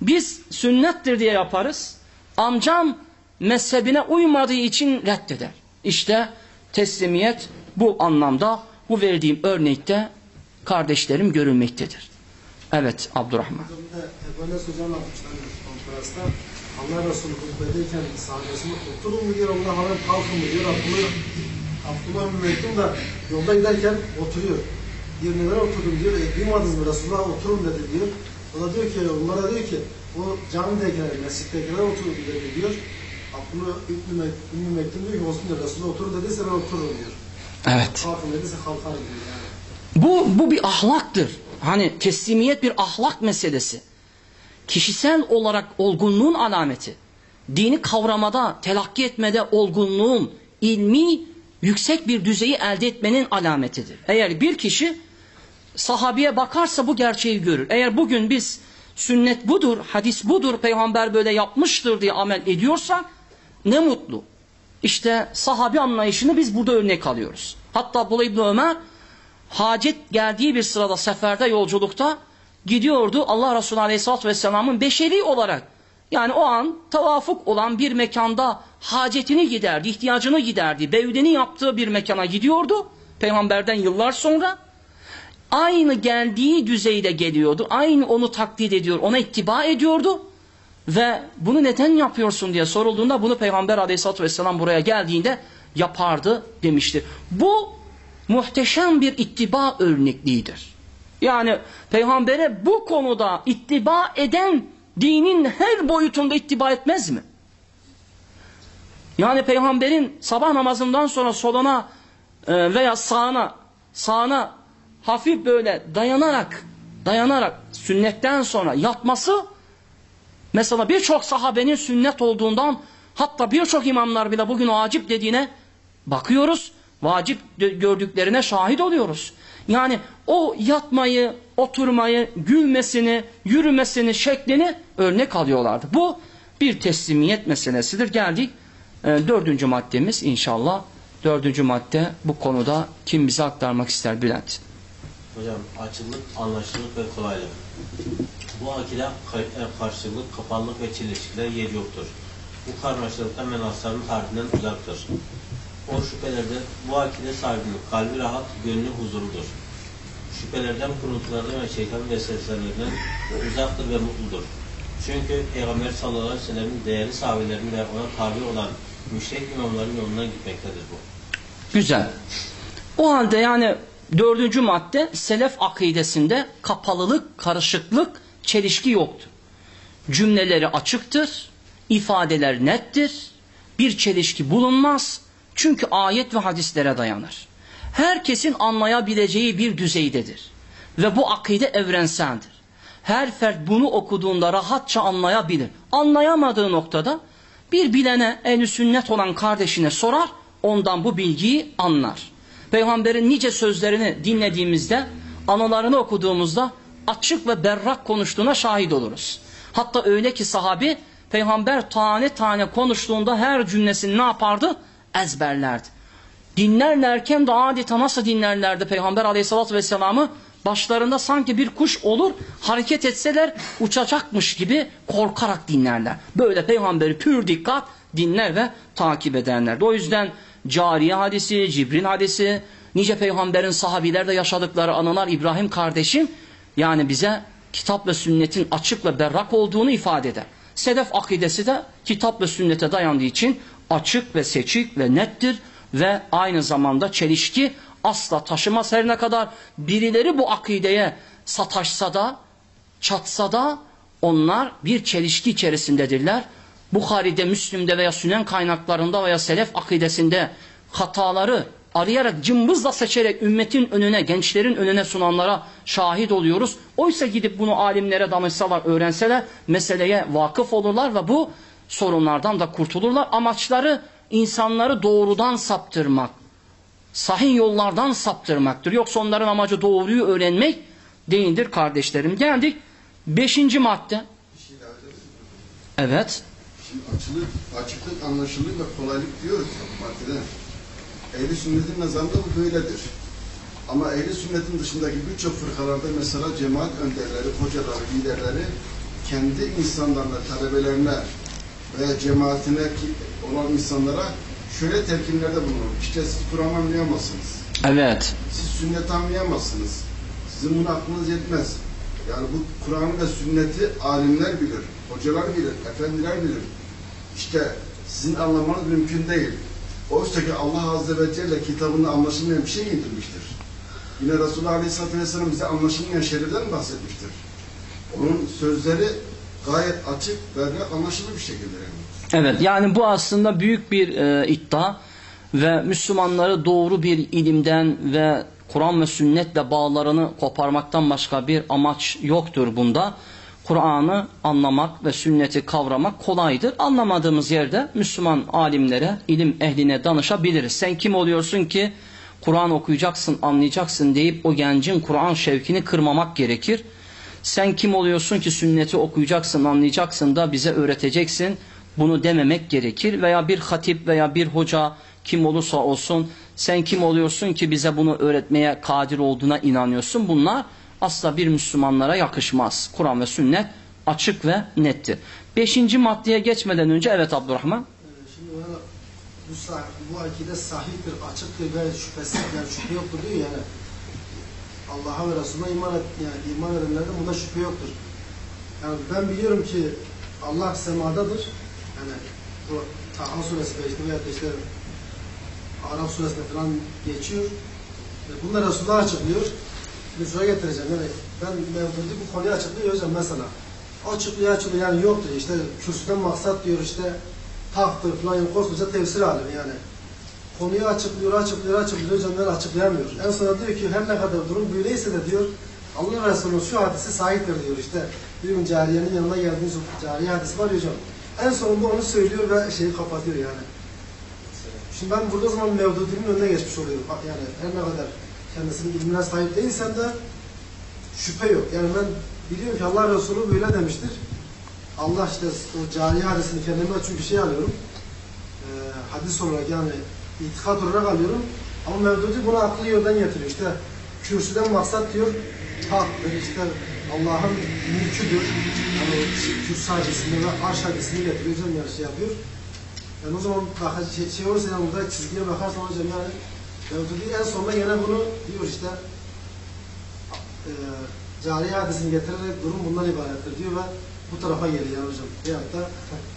S2: Biz sünnettir diye yaparız. Amcam mezhebine uymadığı için reddeder. İşte teslimiyet bu anlamda bu verdiğim örnekte kardeşlerim görülmektedir. Evet Abdurrahman.
S9: Allah Resulü hutbedeyken sahabesine oturun mu diyor, Allah hemen kalkın mı diyor. Abdullah, Abdullah bin Mektum da yolda giderken oturuyor. Diyor neden oturdun diyor, e, duymadınız mı Resulullah oturun dedi diyor. O da diyor ki, onlara diyor ki, o camidekiler, mescittekiler oturun dedi diyor. Abdullah İbni Mek- Mektum diyor ki, olsun diyor, Resulullah oturun dediyse ben otururum diyor.
S2: Evet.
S9: Kalkın dediyse kalkarım diyor yani.
S2: Bu, bu bir ahlaktır. Hani teslimiyet bir ahlak meselesi. Kişisel olarak olgunluğun alameti. Dini kavramada, telakki etmede olgunluğun, ilmi yüksek bir düzeyi elde etmenin alametidir. Eğer bir kişi sahabiye bakarsa bu gerçeği görür. Eğer bugün biz sünnet budur, hadis budur, peygamber böyle yapmıştır diye amel ediyorsak ne mutlu. İşte sahabi anlayışını biz burada örnek alıyoruz. Hatta Abdullah İbni Ömer hacet geldiği bir sırada seferde yolculukta gidiyordu Allah Resulü Aleyhisselatü Vesselam'ın beşeri olarak yani o an tavafuk olan bir mekanda hacetini giderdi, ihtiyacını giderdi, bevdeni yaptığı bir mekana gidiyordu peygamberden yıllar sonra aynı geldiği düzeyde geliyordu, aynı onu taklit ediyor, ona ittiba ediyordu ve bunu neden yapıyorsun diye sorulduğunda bunu Peygamber Aleyhisselatü Vesselam buraya geldiğinde yapardı demiştir. Bu muhteşem bir ittiba örnekliğidir. Yani peygambere bu konuda ittiba eden dinin her boyutunda ittiba etmez mi? Yani peygamberin sabah namazından sonra soluna e, veya sağına sağına hafif böyle dayanarak dayanarak sünnetten sonra yatması mesela birçok sahabenin sünnet olduğundan hatta birçok imamlar bile bugün vacip dediğine bakıyoruz vacip gördüklerine şahit oluyoruz. Yani o yatmayı, oturmayı, gülmesini, yürümesini, şeklini örnek alıyorlardı. Bu bir teslimiyet meselesidir. Geldik e, dördüncü maddemiz inşallah. Dördüncü madde bu konuda kim bize aktarmak ister Bülent?
S12: Hocam açıklık, anlaşılılık ve kolaylık. Bu akide ka- e, karşılık, kapalılık ve çelişkiler yer yoktur. Bu karmaşalıktan menasların tarifinden uzaktır. O şüphelerde bu akide sahibinin kalbi rahat, gönlü huzurludur. Şüphelerden, kuruntulardan ve şeytan vesveselerinden uzaktır ve mutludur. Çünkü Peygamber sallallahu aleyhi ve sellem'in değerli sahabelerin ve ona tabi olan müşrek imamların yolundan gitmektedir bu.
S2: Güzel. O halde yani dördüncü madde selef akidesinde kapalılık, karışıklık, çelişki yoktur. Cümleleri açıktır, ifadeler nettir, bir çelişki bulunmaz. Çünkü ayet ve hadislere dayanır. Herkesin anlayabileceği bir düzeydedir. Ve bu akide evrenseldir. Her fert bunu okuduğunda rahatça anlayabilir. Anlayamadığı noktada bir bilene, en sünnet olan kardeşine sorar, ondan bu bilgiyi anlar. Peygamberin nice sözlerini dinlediğimizde, anılarını okuduğumuzda açık ve berrak konuştuğuna şahit oluruz. Hatta öyle ki sahabi, peygamber tane tane konuştuğunda her cümlesini ne yapardı? Ezberlerdi. Dinlerlerken de adeta nasıl dinlerlerdi Peygamber aleyhissalatü vesselam'ı? Başlarında sanki bir kuş olur, hareket etseler uçacakmış gibi korkarak dinlerler. Böyle peygamberi pür dikkat dinler ve takip ederlerdi. O yüzden Cariye hadisi, Cibril hadisi, nice peygamberin sahabilerde yaşadıkları anılar İbrahim kardeşim yani bize kitap ve sünnetin açık ve berrak olduğunu ifade eder. Sedef akidesi de kitap ve sünnete dayandığı için açık ve seçik ve nettir ve aynı zamanda çelişki asla taşımaz her ne kadar birileri bu akideye sataşsa da çatsa da onlar bir çelişki içerisindedirler. Bukhari'de, Müslüm'de veya Sünen kaynaklarında veya Selef akidesinde hataları arayarak cımbızla seçerek ümmetin önüne, gençlerin önüne sunanlara şahit oluyoruz. Oysa gidip bunu alimlere danışsalar, öğrenseler meseleye vakıf olurlar ve bu sorunlardan da kurtulurlar. Amaçları insanları doğrudan saptırmak, sahih yollardan saptırmaktır. Yoksa onların amacı doğruyu öğrenmek değildir kardeşlerim. Geldik beşinci madde. Evet.
S7: Şimdi açılık, açıklık, anlaşılır ve kolaylık diyoruz maddede. Ehli sünnetin nazarında bu böyledir. Ama ehli sünnetin dışındaki birçok fırkalarda mesela cemaat önderleri, hocaları, liderleri kendi insanlarına, talebelerine veya cemaatine olan insanlara şöyle telkinlerde bulunur. İşte siz Kur'an anlayamazsınız.
S2: Evet.
S7: Siz sünnet anlayamazsınız. Sizin buna aklınız yetmez. Yani bu Kur'an ve sünneti alimler bilir, hocalar bilir, efendiler bilir. İşte sizin anlamanız mümkün değil. Oysa ki Allah Azze ve Celle kitabında anlaşılmayan bir şey indirmiştir. Yine Resulullah Aleyhisselatü Vesselam bize anlaşılmayan şeylerden bahsetmiştir. Onun sözleri gayet açık ve anlaşılır bir şekilde. Yani.
S2: Evet yani bu aslında büyük bir e, iddia ve Müslümanları doğru bir ilimden ve Kur'an ve sünnetle bağlarını koparmaktan başka bir amaç yoktur bunda. Kur'an'ı anlamak ve sünneti kavramak kolaydır. Anlamadığımız yerde Müslüman alimlere, ilim ehline danışabiliriz. Sen kim oluyorsun ki Kur'an okuyacaksın, anlayacaksın deyip o gencin Kur'an şevkini kırmamak gerekir. Sen kim oluyorsun ki sünneti okuyacaksın, anlayacaksın da bize öğreteceksin. Bunu dememek gerekir. Veya bir hatip veya bir hoca kim olursa olsun sen kim oluyorsun ki bize bunu öğretmeye kadir olduğuna inanıyorsun. Bunlar asla bir Müslümanlara yakışmaz. Kur'an ve sünnet açık ve nettir. Beşinci maddeye geçmeden önce evet Abdurrahman.
S9: Ee, Şimdi bu, bu akide sahihtir, açıktır ve şüphesiz yani şüphe yoktur diyor yani. Allah'a ve Resulüne iman, et, yani iman edenlerde bunda şüphe yoktur. Yani ben biliyorum ki Allah semadadır. Yani bu Taha suresi 5'te veya da işte Araf suresinde falan geçiyor. Ve Bunlar Resulullah açıklıyor. Bir soru getireceğim. Yani ben mevcudi bu konuyu açıklıyor hocam mesela. Açıklıyor açıklıyor yani yoktur işte kürsüden maksat diyor işte tahtır falan yani koskoca tefsir alemi yani. Konuyu açıklıyor, açıklıyor, açıklıyor, hocamlar açıklayamıyor. En sonra diyor ki her ne kadar durum böyleyse de diyor Allah Resulü'nün şu hadisi sahiptir diyor işte. Bir gün cariyenin yanına geldiğiniz cariye hadisi var hocam. En sonunda onu söylüyor ve şeyi kapatıyor yani. Şimdi ben burada zaman Mevdudi'nin önüne geçmiş oluyorum. Yani her ne kadar kendisinin ilmine sahip değilsem de şüphe yok. Yani ben biliyorum ki Allah Resulü böyle demiştir. Allah işte o cariye hadisini kendime çünkü şey alıyorum. E, hadis olarak yani itikat olarak alıyorum. Ama Mevdudi bunu aklı yoldan getiriyor. İşte kürsüden maksat diyor haktır, işte Allah'ın mülküdür. Yani kürsü hadisini ve arş hadisini getiriyor, yani şey yapıyor. Yani o zaman bak, şey, şey olursa yani burada çizgiye bakarsan hocam yani Mevdudi en sonunda yine bunu diyor işte e, cari hadisini getirerek durum bundan ibarettir diyor ve bu tarafa geliyor hocam. Veyahut da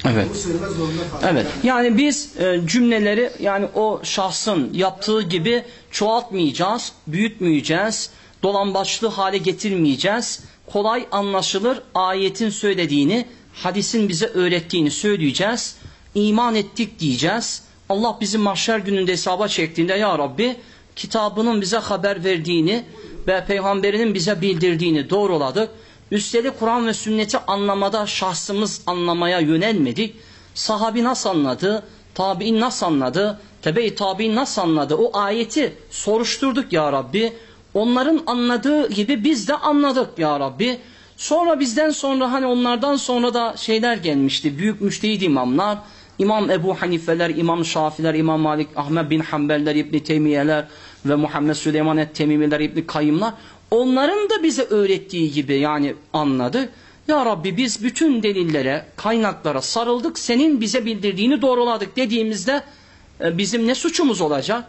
S2: Evet.
S9: bunu söylemek zorunda kalıyor.
S2: Evet. Yani biz e, cümleleri yani o şahsın yaptığı gibi çoğaltmayacağız, büyütmeyeceğiz, dolambaçlı hale getirmeyeceğiz. Kolay anlaşılır ayetin söylediğini, hadisin bize öğrettiğini söyleyeceğiz. İman ettik diyeceğiz. Allah bizi mahşer gününde hesaba çektiğinde ya Rabbi kitabının bize haber verdiğini ve peygamberinin bize bildirdiğini doğruladık. Üstelik Kur'an ve sünneti anlamada şahsımız anlamaya yönelmedik. Sahabi nasıl anladı? Tabi'in nasıl anladı? Tebe-i tabi'in nasıl anladı? O ayeti soruşturduk ya Rabbi. Onların anladığı gibi biz de anladık ya Rabbi. Sonra bizden sonra hani onlardan sonra da şeyler gelmişti. Büyük müştehid imamlar. İmam Ebu Hanifeler, İmam Şafiler, İmam Malik, Ahmet bin Hanbeller, İbni Teymiyeler ve Muhammed Süleyman et-Temimiler, İbni Kayyımlar. Onların da bize öğrettiği gibi yani anladı. Ya Rabbi biz bütün delillere, kaynaklara sarıldık. Senin bize bildirdiğini doğruladık dediğimizde e, bizim ne suçumuz olacak?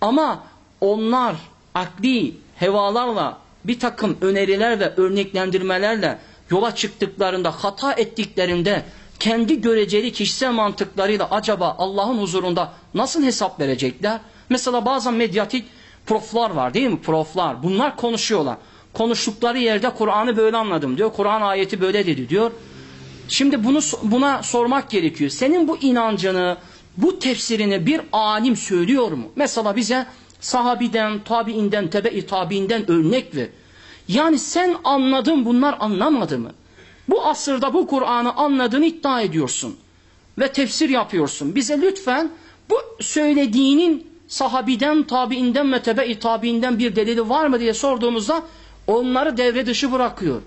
S2: Ama onlar akli hevalarla bir takım öneriler ve örneklendirmelerle yola çıktıklarında, hata ettiklerinde kendi göreceli kişisel mantıklarıyla acaba Allah'ın huzurunda nasıl hesap verecekler? Mesela bazen medyatik proflar var değil mi? Proflar. Bunlar konuşuyorlar. Konuştukları yerde Kur'an'ı böyle anladım diyor. Kur'an ayeti böyle dedi diyor. Şimdi bunu buna sormak gerekiyor. Senin bu inancını, bu tefsirini bir alim söylüyor mu? Mesela bize sahabiden, tabiinden, tebe-i tabiinden örnek ver. Yani sen anladın bunlar anlamadı mı? Bu asırda bu Kur'an'ı anladığını iddia ediyorsun. Ve tefsir yapıyorsun. Bize lütfen bu söylediğinin sahabiden, tabiinden ve tebe-i tabiinden bir delili var mı diye sorduğumuzda onları devre dışı bırakıyor.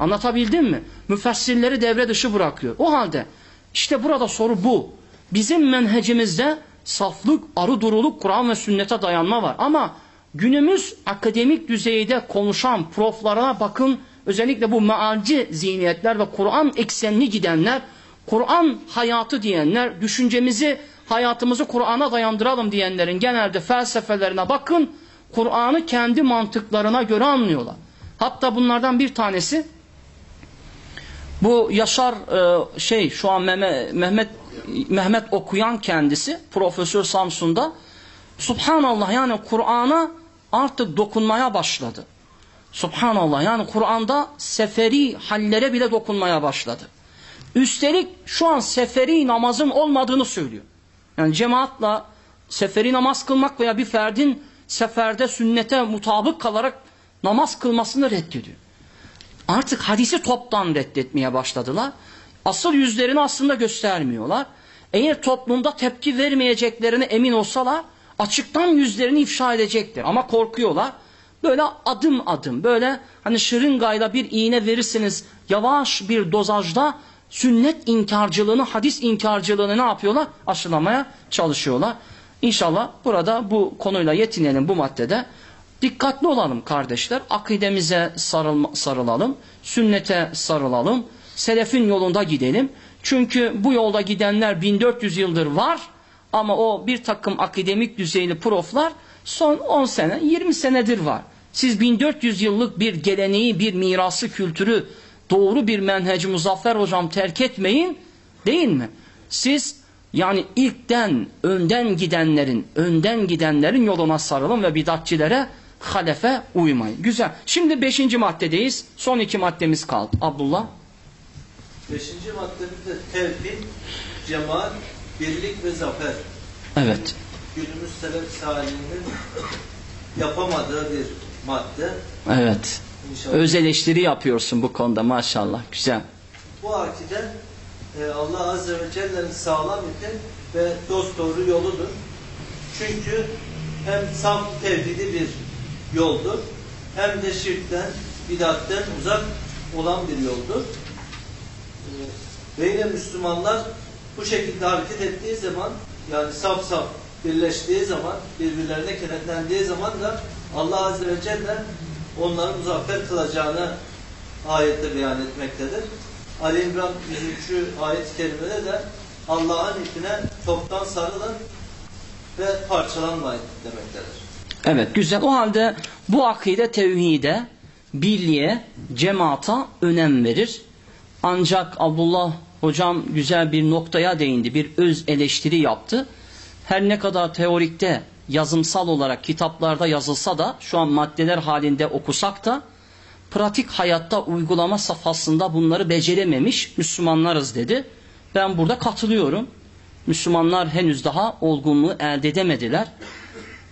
S2: Anlatabildim mi? Müfessirleri devre dışı bırakıyor. O halde işte burada soru bu. Bizim menhecimizde saflık, arı duruluk, Kur'an ve sünnete dayanma var. Ama günümüz akademik düzeyde konuşan proflarına bakın özellikle bu mealci zihniyetler ve Kur'an eksenli gidenler, Kur'an hayatı diyenler, düşüncemizi, hayatımızı Kur'an'a dayandıralım diyenlerin genelde felsefelerine bakın, Kur'an'ı kendi mantıklarına göre anlıyorlar. Hatta bunlardan bir tanesi, bu Yaşar e, şey şu an Mehmet, Mehmet Mehmet okuyan kendisi Profesör Samsun'da Subhanallah yani Kur'an'a artık dokunmaya başladı. Subhanallah yani Kur'an'da seferi hallere bile dokunmaya başladı. Üstelik şu an seferi namazın olmadığını söylüyor. Yani cemaatla seferi namaz kılmak veya bir ferdin seferde sünnete mutabık kalarak namaz kılmasını reddediyor. Artık hadisi toptan reddetmeye başladılar. Asıl yüzlerini aslında göstermiyorlar. Eğer toplumda tepki vermeyeceklerine emin olsalar açıktan yüzlerini ifşa edecektir. Ama korkuyorlar. Böyle adım adım böyle hani şırıngayla bir iğne verirsiniz yavaş bir dozajda sünnet inkarcılığını, hadis inkarcılığını ne yapıyorlar? Aşılamaya çalışıyorlar. İnşallah burada bu konuyla yetinelim bu maddede. Dikkatli olalım kardeşler. Akidemize sarılma, sarılalım. Sünnete sarılalım. Selefin yolunda gidelim. Çünkü bu yolda gidenler 1400 yıldır var. Ama o bir takım akademik düzeyli proflar son 10 sene, 20 senedir var. Siz 1400 yıllık bir geleneği, bir mirası, kültürü, doğru bir menheci Muzaffer Hocam terk etmeyin. Değil mi? Siz yani ilkten, önden gidenlerin, önden gidenlerin yoluna sarılın ve bidatçilere halefe uymayın. Güzel. Şimdi beşinci maddedeyiz. Son iki maddemiz kaldı. Abdullah.
S3: Beşinci maddemizde tevhid, cemaat, birlik ve zafer.
S2: Evet.
S3: Günümüz selef salihinin yapamadığı bir madde.
S2: Evet.
S3: İnşallah.
S2: Öz eleştiri yapıyorsun bu konuda maşallah. Güzel.
S3: Bu akide e, Allah Azze ve Celle'nin sağlam ipin ve dost doğru yoludur. Çünkü hem saf tevhidi bir yoldur hem de şirkten, bidatten uzak olan bir yoldur. Ve yine Müslümanlar bu şekilde hareket ettiği zaman yani saf saf birleştiği zaman, birbirlerine kenetlendiği zaman da Allah Azze ve Celle onları muzaffer kılacağını ayette beyan etmektedir. Ali İmran 103. ayet-i kerimede de Allah'ın ipine çoktan sarılın ve parçalanmayın demektedir.
S2: Evet güzel. O halde bu akide tevhide, birliğe, cemaata önem verir. Ancak Abdullah hocam güzel bir noktaya değindi. Bir öz eleştiri yaptı. Her ne kadar teorikte, yazımsal olarak kitaplarda yazılsa da şu an maddeler halinde okusak da pratik hayatta uygulama safhasında bunları becerememiş Müslümanlarız dedi. Ben burada katılıyorum. Müslümanlar henüz daha olgunluğu elde edemediler.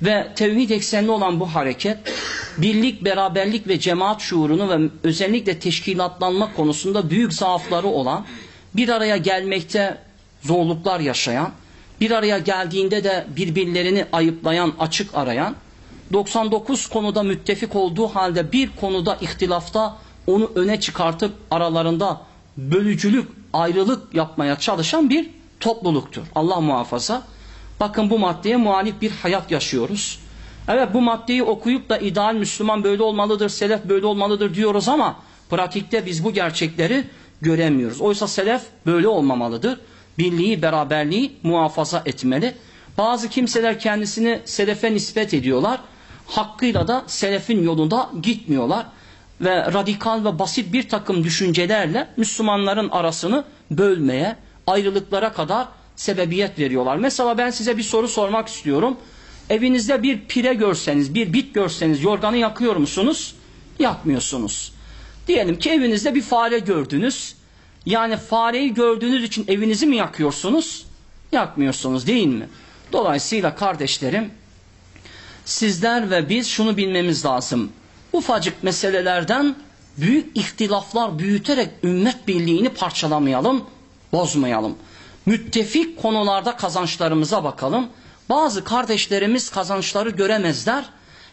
S2: Ve tevhid eksenli olan bu hareket birlik, beraberlik ve cemaat şuurunu ve özellikle teşkilatlanma konusunda büyük zaafları olan, bir araya gelmekte zorluklar yaşayan, bir araya geldiğinde de birbirlerini ayıplayan, açık arayan, 99 konuda müttefik olduğu halde bir konuda ihtilafta onu öne çıkartıp aralarında bölücülük, ayrılık yapmaya çalışan bir topluluktur. Allah muhafaza. Bakın bu maddeye muhalif bir hayat yaşıyoruz. Evet bu maddeyi okuyup da ideal Müslüman böyle olmalıdır, selef böyle olmalıdır diyoruz ama pratikte biz bu gerçekleri göremiyoruz. Oysa selef böyle olmamalıdır. Birliği, beraberliği muhafaza etmeli. Bazı kimseler kendisini selefe nispet ediyorlar. Hakkıyla da selefin yolunda gitmiyorlar. Ve radikal ve basit bir takım düşüncelerle Müslümanların arasını bölmeye, ayrılıklara kadar sebebiyet veriyorlar. Mesela ben size bir soru sormak istiyorum. Evinizde bir pire görseniz, bir bit görseniz yorganı yakıyor musunuz? Yakmıyorsunuz. Diyelim ki evinizde bir fare gördünüz. Yani fareyi gördüğünüz için evinizi mi yakıyorsunuz? Yakmıyorsunuz değil mi? Dolayısıyla kardeşlerim sizler ve biz şunu bilmemiz lazım. Ufacık meselelerden büyük ihtilaflar büyüterek ümmet birliğini parçalamayalım, bozmayalım. Müttefik konularda kazançlarımıza bakalım. Bazı kardeşlerimiz kazançları göremezler.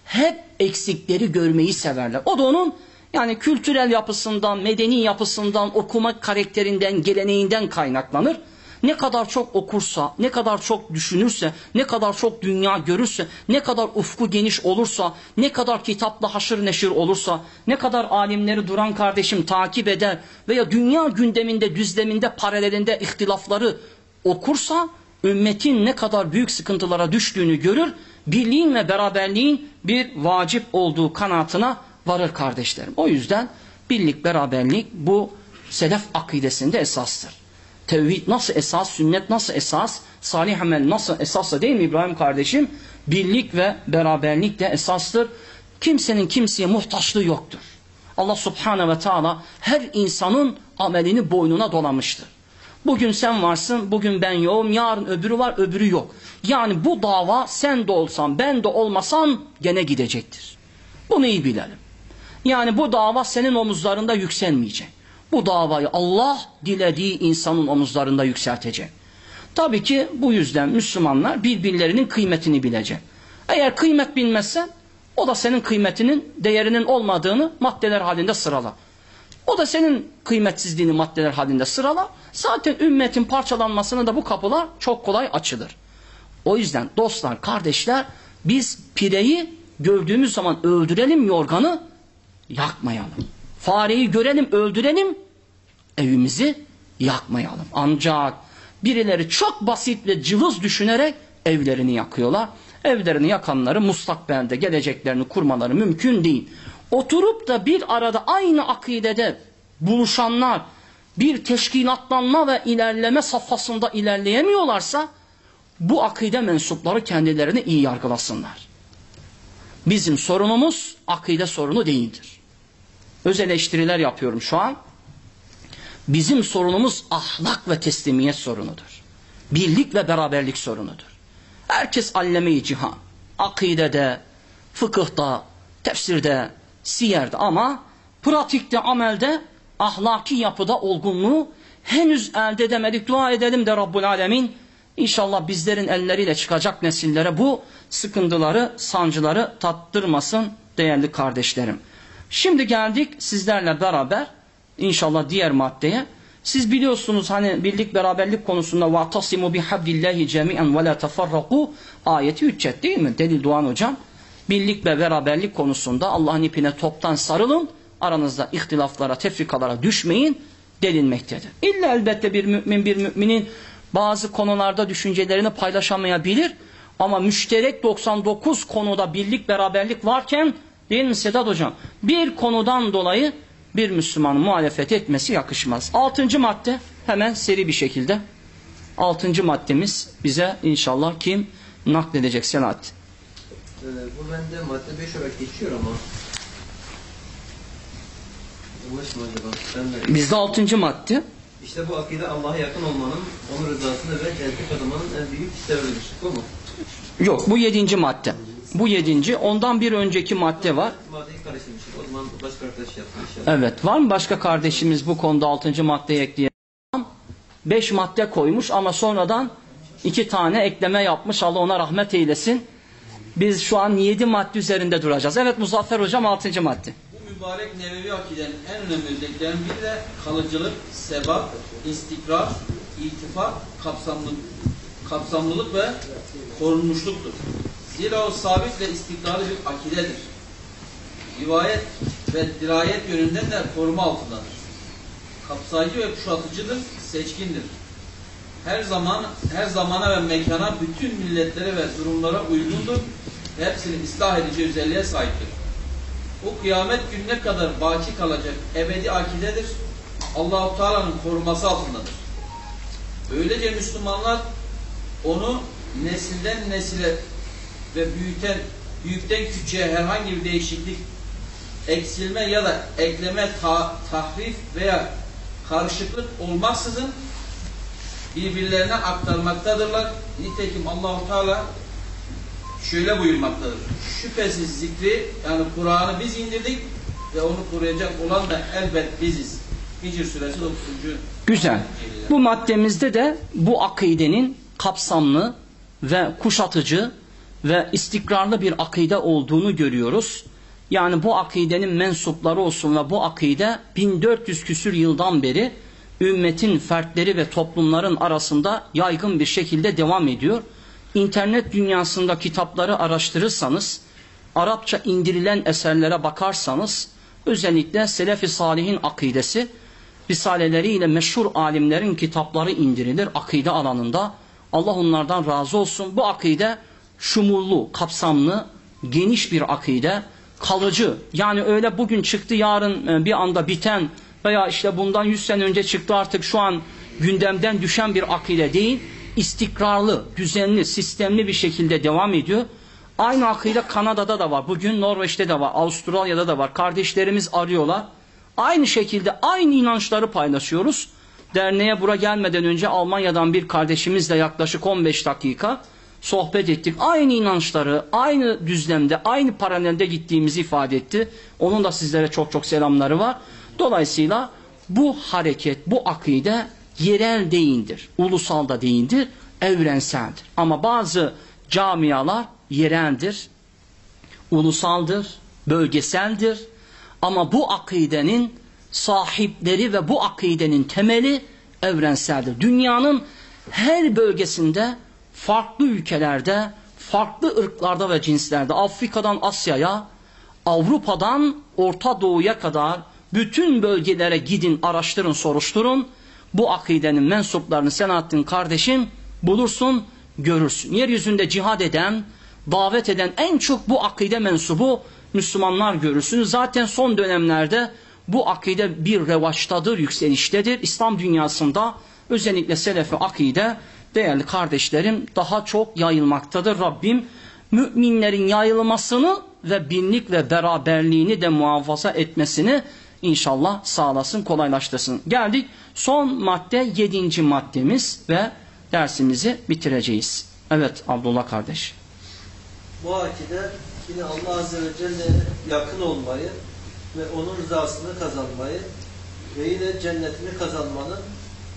S2: Hep eksikleri görmeyi severler. O da onun yani kültürel yapısından, medeni yapısından, okuma karakterinden, geleneğinden kaynaklanır. Ne kadar çok okursa, ne kadar çok düşünürse, ne kadar çok dünya görürse, ne kadar ufku geniş olursa, ne kadar kitapla haşır neşir olursa, ne kadar alimleri duran kardeşim takip eder veya dünya gündeminde, düzleminde, paralelinde ihtilafları okursa, ümmetin ne kadar büyük sıkıntılara düştüğünü görür, birliğin ve beraberliğin bir vacip olduğu kanaatına varır kardeşlerim. O yüzden birlik, beraberlik bu selef akidesinde esastır. Tevhid nasıl esas, sünnet nasıl esas, salih amel nasıl esassa değil mi İbrahim kardeşim? Birlik ve beraberlik de esastır. Kimsenin kimseye muhtaçlığı yoktur. Allah subhanahu ve teala her insanın amelini boynuna dolamıştır. Bugün sen varsın, bugün ben yokum, yarın öbürü var, öbürü yok. Yani bu dava sen de olsan, ben de olmasan gene gidecektir. Bunu iyi bilelim. Yani bu dava senin omuzlarında yükselmeyecek. Bu davayı Allah dilediği insanın omuzlarında yükseltecek. Tabii ki bu yüzden Müslümanlar birbirlerinin kıymetini bilecek. Eğer kıymet bilmezsen o da senin kıymetinin, değerinin olmadığını maddeler halinde sırala. O da senin kıymetsizliğini maddeler halinde sırala. Zaten ümmetin parçalanmasına da bu kapılar çok kolay açılır. O yüzden dostlar, kardeşler biz pireyi gördüğümüz zaman öldürelim yorganı yakmayalım. Fareyi görelim, öldürelim, evimizi yakmayalım. Ancak birileri çok basit ve cılız düşünerek evlerini yakıyorlar. Evlerini yakanları mustakbelde geleceklerini kurmaları mümkün değil. Oturup da bir arada aynı akidede buluşanlar bir teşkilatlanma ve ilerleme safhasında ilerleyemiyorlarsa bu akide mensupları kendilerini iyi yargılasınlar. Bizim sorunumuz akide sorunu değildir. Öz eleştiriler yapıyorum şu an. Bizim sorunumuz ahlak ve teslimiyet sorunudur. Birlik ve beraberlik sorunudur. Herkes alleme-i cihan. Akidede, fıkıhta, tefsirde, siyerde ama pratikte, amelde, ahlaki yapıda olgunluğu henüz elde edemedik. Dua edelim de Rabbul Alemin İnşallah bizlerin elleriyle çıkacak nesillere bu sıkıntıları, sancıları tattırmasın değerli kardeşlerim. Şimdi geldik sizlerle beraber inşallah diğer maddeye. Siz biliyorsunuz hani birlik beraberlik konusunda وَاَعْتَصِمُوا بِحَبْلِ اللّٰهِ جَمِيعًا وَلَا تَفَرَّقُوا ayeti hüccet değil mi? Delil Doğan hocam. Birlik ve beraberlik konusunda Allah'ın ipine toptan sarılın. Aranızda ihtilaflara, tefrikalara düşmeyin denilmektedir. İlla elbette bir mümin bir müminin bazı konularda düşüncelerini paylaşamayabilir. Ama müşterek 99 konuda birlik beraberlik varken değil mi Sedat Hocam? Bir konudan dolayı bir Müslümanın muhalefet etmesi yakışmaz. Altıncı madde hemen seri bir şekilde. Altıncı maddemiz bize inşallah kim nakledecek Selahattin?
S3: Ee, bu bende madde 5 olarak geçiyor ama mı acaba? Ben de...
S2: Bizde altıncı madde.
S3: İşte bu akide Allah'a yakın olmanın, onun rızasını ve cennete kazanmanın en büyük sebebidir. Bu mu?
S2: Yok bu yedinci madde. Bu yedinci. Ondan bir önceki madde var. Evet var mı başka kardeşimiz bu konuda altıncı maddeyi ekleyen? Beş madde koymuş ama sonradan iki tane ekleme yapmış. Allah ona rahmet eylesin. Biz şu an yedi madde üzerinde duracağız. Evet Muzaffer Hocam altıncı madde.
S8: Bu mübarek nebevi akidenin en önemli özelliklerinden biri de kalıcılık, sebat, istikrar, iltifat, kapsamlı, kapsamlılık ve korunmuşluktur. Zira o sabit ve istikrarlı bir akidedir. Rivayet ve dirayet yönünden de koruma altındadır. Kapsayıcı ve kuşatıcıdır, seçkindir. Her zaman, her zamana ve mekana bütün milletlere ve durumlara uygundur. Hepsinin ıslah edici özelliğe sahiptir. O kıyamet gününe kadar baki kalacak ebedi akidedir. Allahu Teala'nın koruması altındadır. Böylece Müslümanlar onu nesilden nesile ve büyüten, büyükten küçüğe herhangi bir değişiklik, eksilme ya da ekleme, ta, tahrif veya karışıklık olmaksızın birbirlerine aktarmaktadırlar. Nitekim Allahu Teala şöyle buyurmaktadır. Şüphesiz zikri yani Kur'an'ı biz indirdik ve onu koruyacak olan da elbet biziz. Hicr suresi 9.
S2: Güzel. Bu maddemizde de bu akidenin kapsamlı ve kuşatıcı ve istikrarlı bir akide olduğunu görüyoruz. Yani bu akidenin mensupları olsun ve bu akide 1400 küsür yıldan beri ümmetin fertleri ve toplumların arasında yaygın bir şekilde devam ediyor. İnternet dünyasında kitapları araştırırsanız, Arapça indirilen eserlere bakarsanız, özellikle Selefi Salih'in akidesi, risaleleriyle meşhur alimlerin kitapları indirilir akide alanında. Allah onlardan razı olsun. Bu akide şumurlu, kapsamlı, geniş bir akide, kalıcı. Yani öyle bugün çıktı yarın e, bir anda biten veya işte bundan 100 sene önce çıktı artık şu an gündemden düşen bir akide değil. istikrarlı, düzenli, sistemli bir şekilde devam ediyor. Aynı akide Kanada'da da var. Bugün Norveç'te de var. Avustralya'da da var. Kardeşlerimiz arıyorlar. Aynı şekilde aynı inançları paylaşıyoruz. Derneğe bura gelmeden önce Almanya'dan bir kardeşimizle yaklaşık 15 dakika sohbet ettik. Aynı inançları, aynı düzlemde, aynı paralelde gittiğimizi ifade etti. Onun da sizlere çok çok selamları var. Dolayısıyla bu hareket, bu akide yerel değildir. Ulusal da değildir, evrenseldir. Ama bazı camialar yereldir, ulusaldır, bölgeseldir. Ama bu akidenin sahipleri ve bu akidenin temeli evrenseldir. Dünyanın her bölgesinde, farklı ülkelerde, farklı ırklarda ve cinslerde, Afrika'dan Asya'ya, Avrupa'dan Orta Doğu'ya kadar bütün bölgelere gidin, araştırın, soruşturun. Bu akidenin mensuplarını Selahattin kardeşim bulursun, görürsün. Yeryüzünde cihad eden, davet eden en çok bu akide mensubu Müslümanlar görürsünüz. Zaten son dönemlerde bu akide bir revaçtadır, yükseliştedir. İslam dünyasında özellikle Selefi akide değerli kardeşlerim daha çok yayılmaktadır. Rabbim müminlerin yayılmasını ve binlik ve beraberliğini de muhafaza etmesini inşallah sağlasın, kolaylaştırsın. Geldik son madde yedinci maddemiz ve dersimizi bitireceğiz. Evet Abdullah kardeş.
S3: Bu akide yine Allah Azze ve Celle'ye yakın olmayı ve onun rızasını kazanmayı ve yine cennetini kazanmanın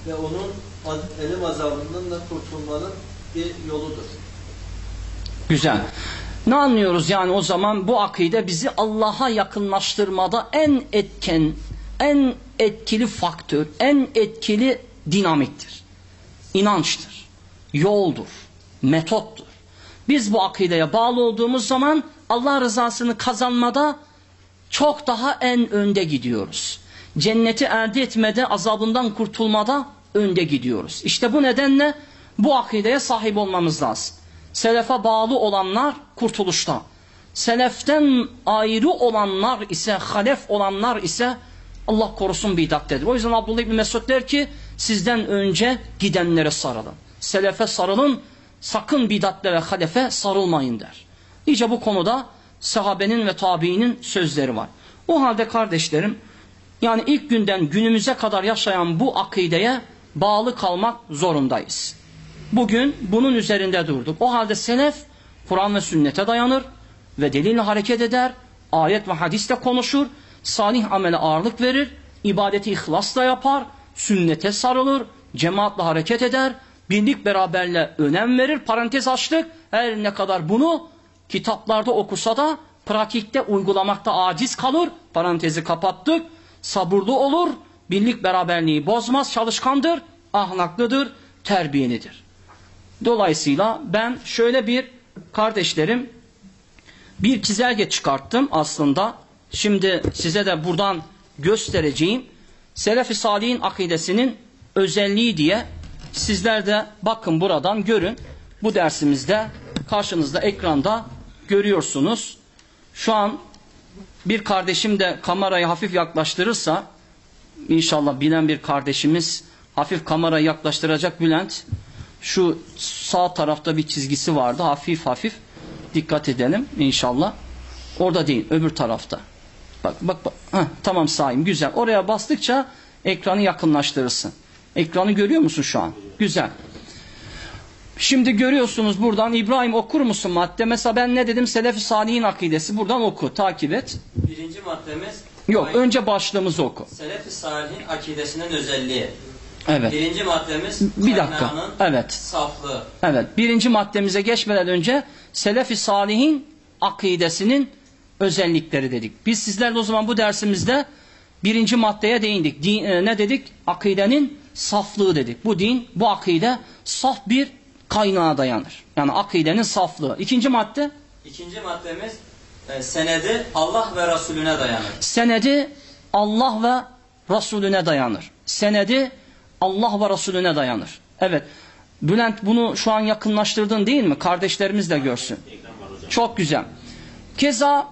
S3: ve onun elim azabından da kurtulmanın bir yoludur.
S2: Güzel. Ne anlıyoruz yani o zaman bu akide bizi Allah'a yakınlaştırmada en etken, en etkili faktör, en etkili dinamiktir. İnançtır, yoldur, metottur. Biz bu akideye bağlı olduğumuz zaman Allah rızasını kazanmada çok daha en önde gidiyoruz. Cenneti elde etmede, azabından kurtulmada önde gidiyoruz. İşte bu nedenle bu akideye sahip olmamız lazım. Selefe bağlı olanlar kurtuluşta. Seleften ayrı olanlar ise, halef olanlar ise Allah korusun bidattedir. O yüzden Abdullah İbni Mesud der ki sizden önce gidenlere sarılın. Selefe sarılın, sakın bidatle ve halefe sarılmayın der. İyice bu konuda sahabenin ve tabiinin sözleri var. O halde kardeşlerim, yani ilk günden günümüze kadar yaşayan bu akideye bağlı kalmak zorundayız. Bugün bunun üzerinde durduk. O halde selef Kur'an ve sünnete dayanır ve delille hareket eder, ayet ve hadiste konuşur, salih amele ağırlık verir, ibadeti ihlasla yapar, sünnete sarılır, cemaatle hareket eder, birlik beraberle önem verir, parantez açtık, her ne kadar bunu kitaplarda okusa da pratikte uygulamakta aciz kalır, parantezi kapattık, sabırlı olur, birlik beraberliği bozmaz, çalışkandır, ahlaklıdır, terbiyelidir. Dolayısıyla ben şöyle bir kardeşlerim bir çizelge çıkarttım aslında. Şimdi size de buradan göstereceğim. Selefi Salih'in akidesinin özelliği diye sizler de bakın buradan görün. Bu dersimizde karşınızda ekranda görüyorsunuz. Şu an bir kardeşim de kamerayı hafif yaklaştırırsa inşallah bilen bir kardeşimiz hafif kamerayı yaklaştıracak Bülent. Şu sağ tarafta bir çizgisi vardı hafif hafif dikkat edelim inşallah. Orada değil öbür tarafta. Bak bak bak. Heh, tamam sahim güzel. Oraya bastıkça ekranı yakınlaştırırsın. Ekranı görüyor musun şu an? Güzel. Şimdi görüyorsunuz buradan İbrahim okur musun madde? Mesela ben ne dedim? Selefi Salih'in akidesi. Buradan oku, takip et.
S6: Birinci maddemiz
S2: Yok, önce başlığımızı oku.
S6: Selef-i Salih'in akidesinin özelliği.
S2: Evet.
S6: Birinci maddemiz
S2: Bir dakika. Evet.
S6: saflığı.
S2: Evet. Birinci maddemize geçmeden önce Selefi Salih'in akidesinin özellikleri dedik. Biz sizlerle o zaman bu dersimizde birinci maddeye değindik. Din, e, ne dedik? Akidenin saflığı dedik. Bu din, bu akide saf bir kaynağa dayanır. Yani akidenin saflığı. İkinci madde
S6: İkinci maddemiz e, senedi Allah ve Resulüne dayanır.
S2: senedi Allah ve Resulüne dayanır. Senedi Allah ve Resulüne dayanır. Evet. Bülent bunu şu an yakınlaştırdın değil mi? Kardeşlerimiz de görsün. Çok güzel. Keza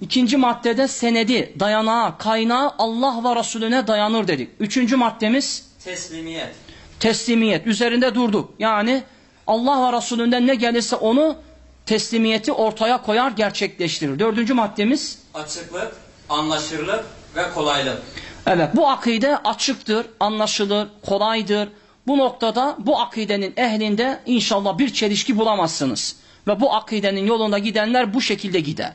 S2: ikinci maddede senedi, dayanağı, kaynağı Allah ve Resulüne dayanır dedik. Üçüncü maddemiz
S6: Teslimiyet.
S2: teslimiyet. Üzerinde durduk. Yani Allah ve Resulünden ne gelirse onu teslimiyeti ortaya koyar, gerçekleştirir. Dördüncü maddemiz
S6: Açıklık, anlaşırlık ve kolaylık.
S2: Evet bu akide açıktır, anlaşılır, kolaydır. Bu noktada bu akidenin ehlinde inşallah bir çelişki bulamazsınız. Ve bu akidenin yolunda gidenler bu şekilde gider.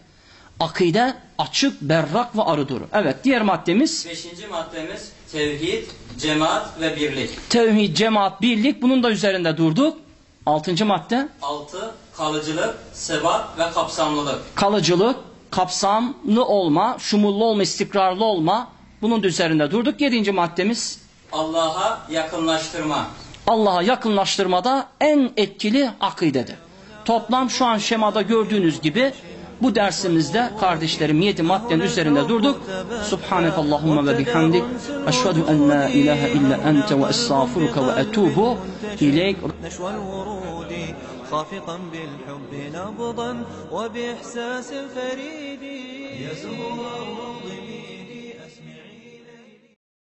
S2: Akide açık, berrak ve arıdır. Evet diğer maddemiz
S6: Beşinci maddemiz tevhid, cemaat ve birlik.
S2: tevhid, cemaat, birlik. Bunun da üzerinde durduk. Altıncı madde
S6: Altı, kalıcılık, sebat ve kapsamlılık.
S2: kalıcılık, kapsamlı olma, şumullu olma, istikrarlı olma. Bunun da üzerinde durduk. Yedinci maddemiz
S6: Allah'a yakınlaştırma.
S2: Allah'a yakınlaştırmada en etkili akidedir. Toplam şu an şemada gördüğünüz gibi bu dersimizde kardeşlerim yedi maddenin üzerinde durduk. Subhaneke Allahumma ve bihamdik. Eşhedü en la ilahe illa ente ve estağfuruka ve etubu ileyk.
S1: نشوى الورود خافقا بالحب نبضا وبإحساس فريد يزهو الروض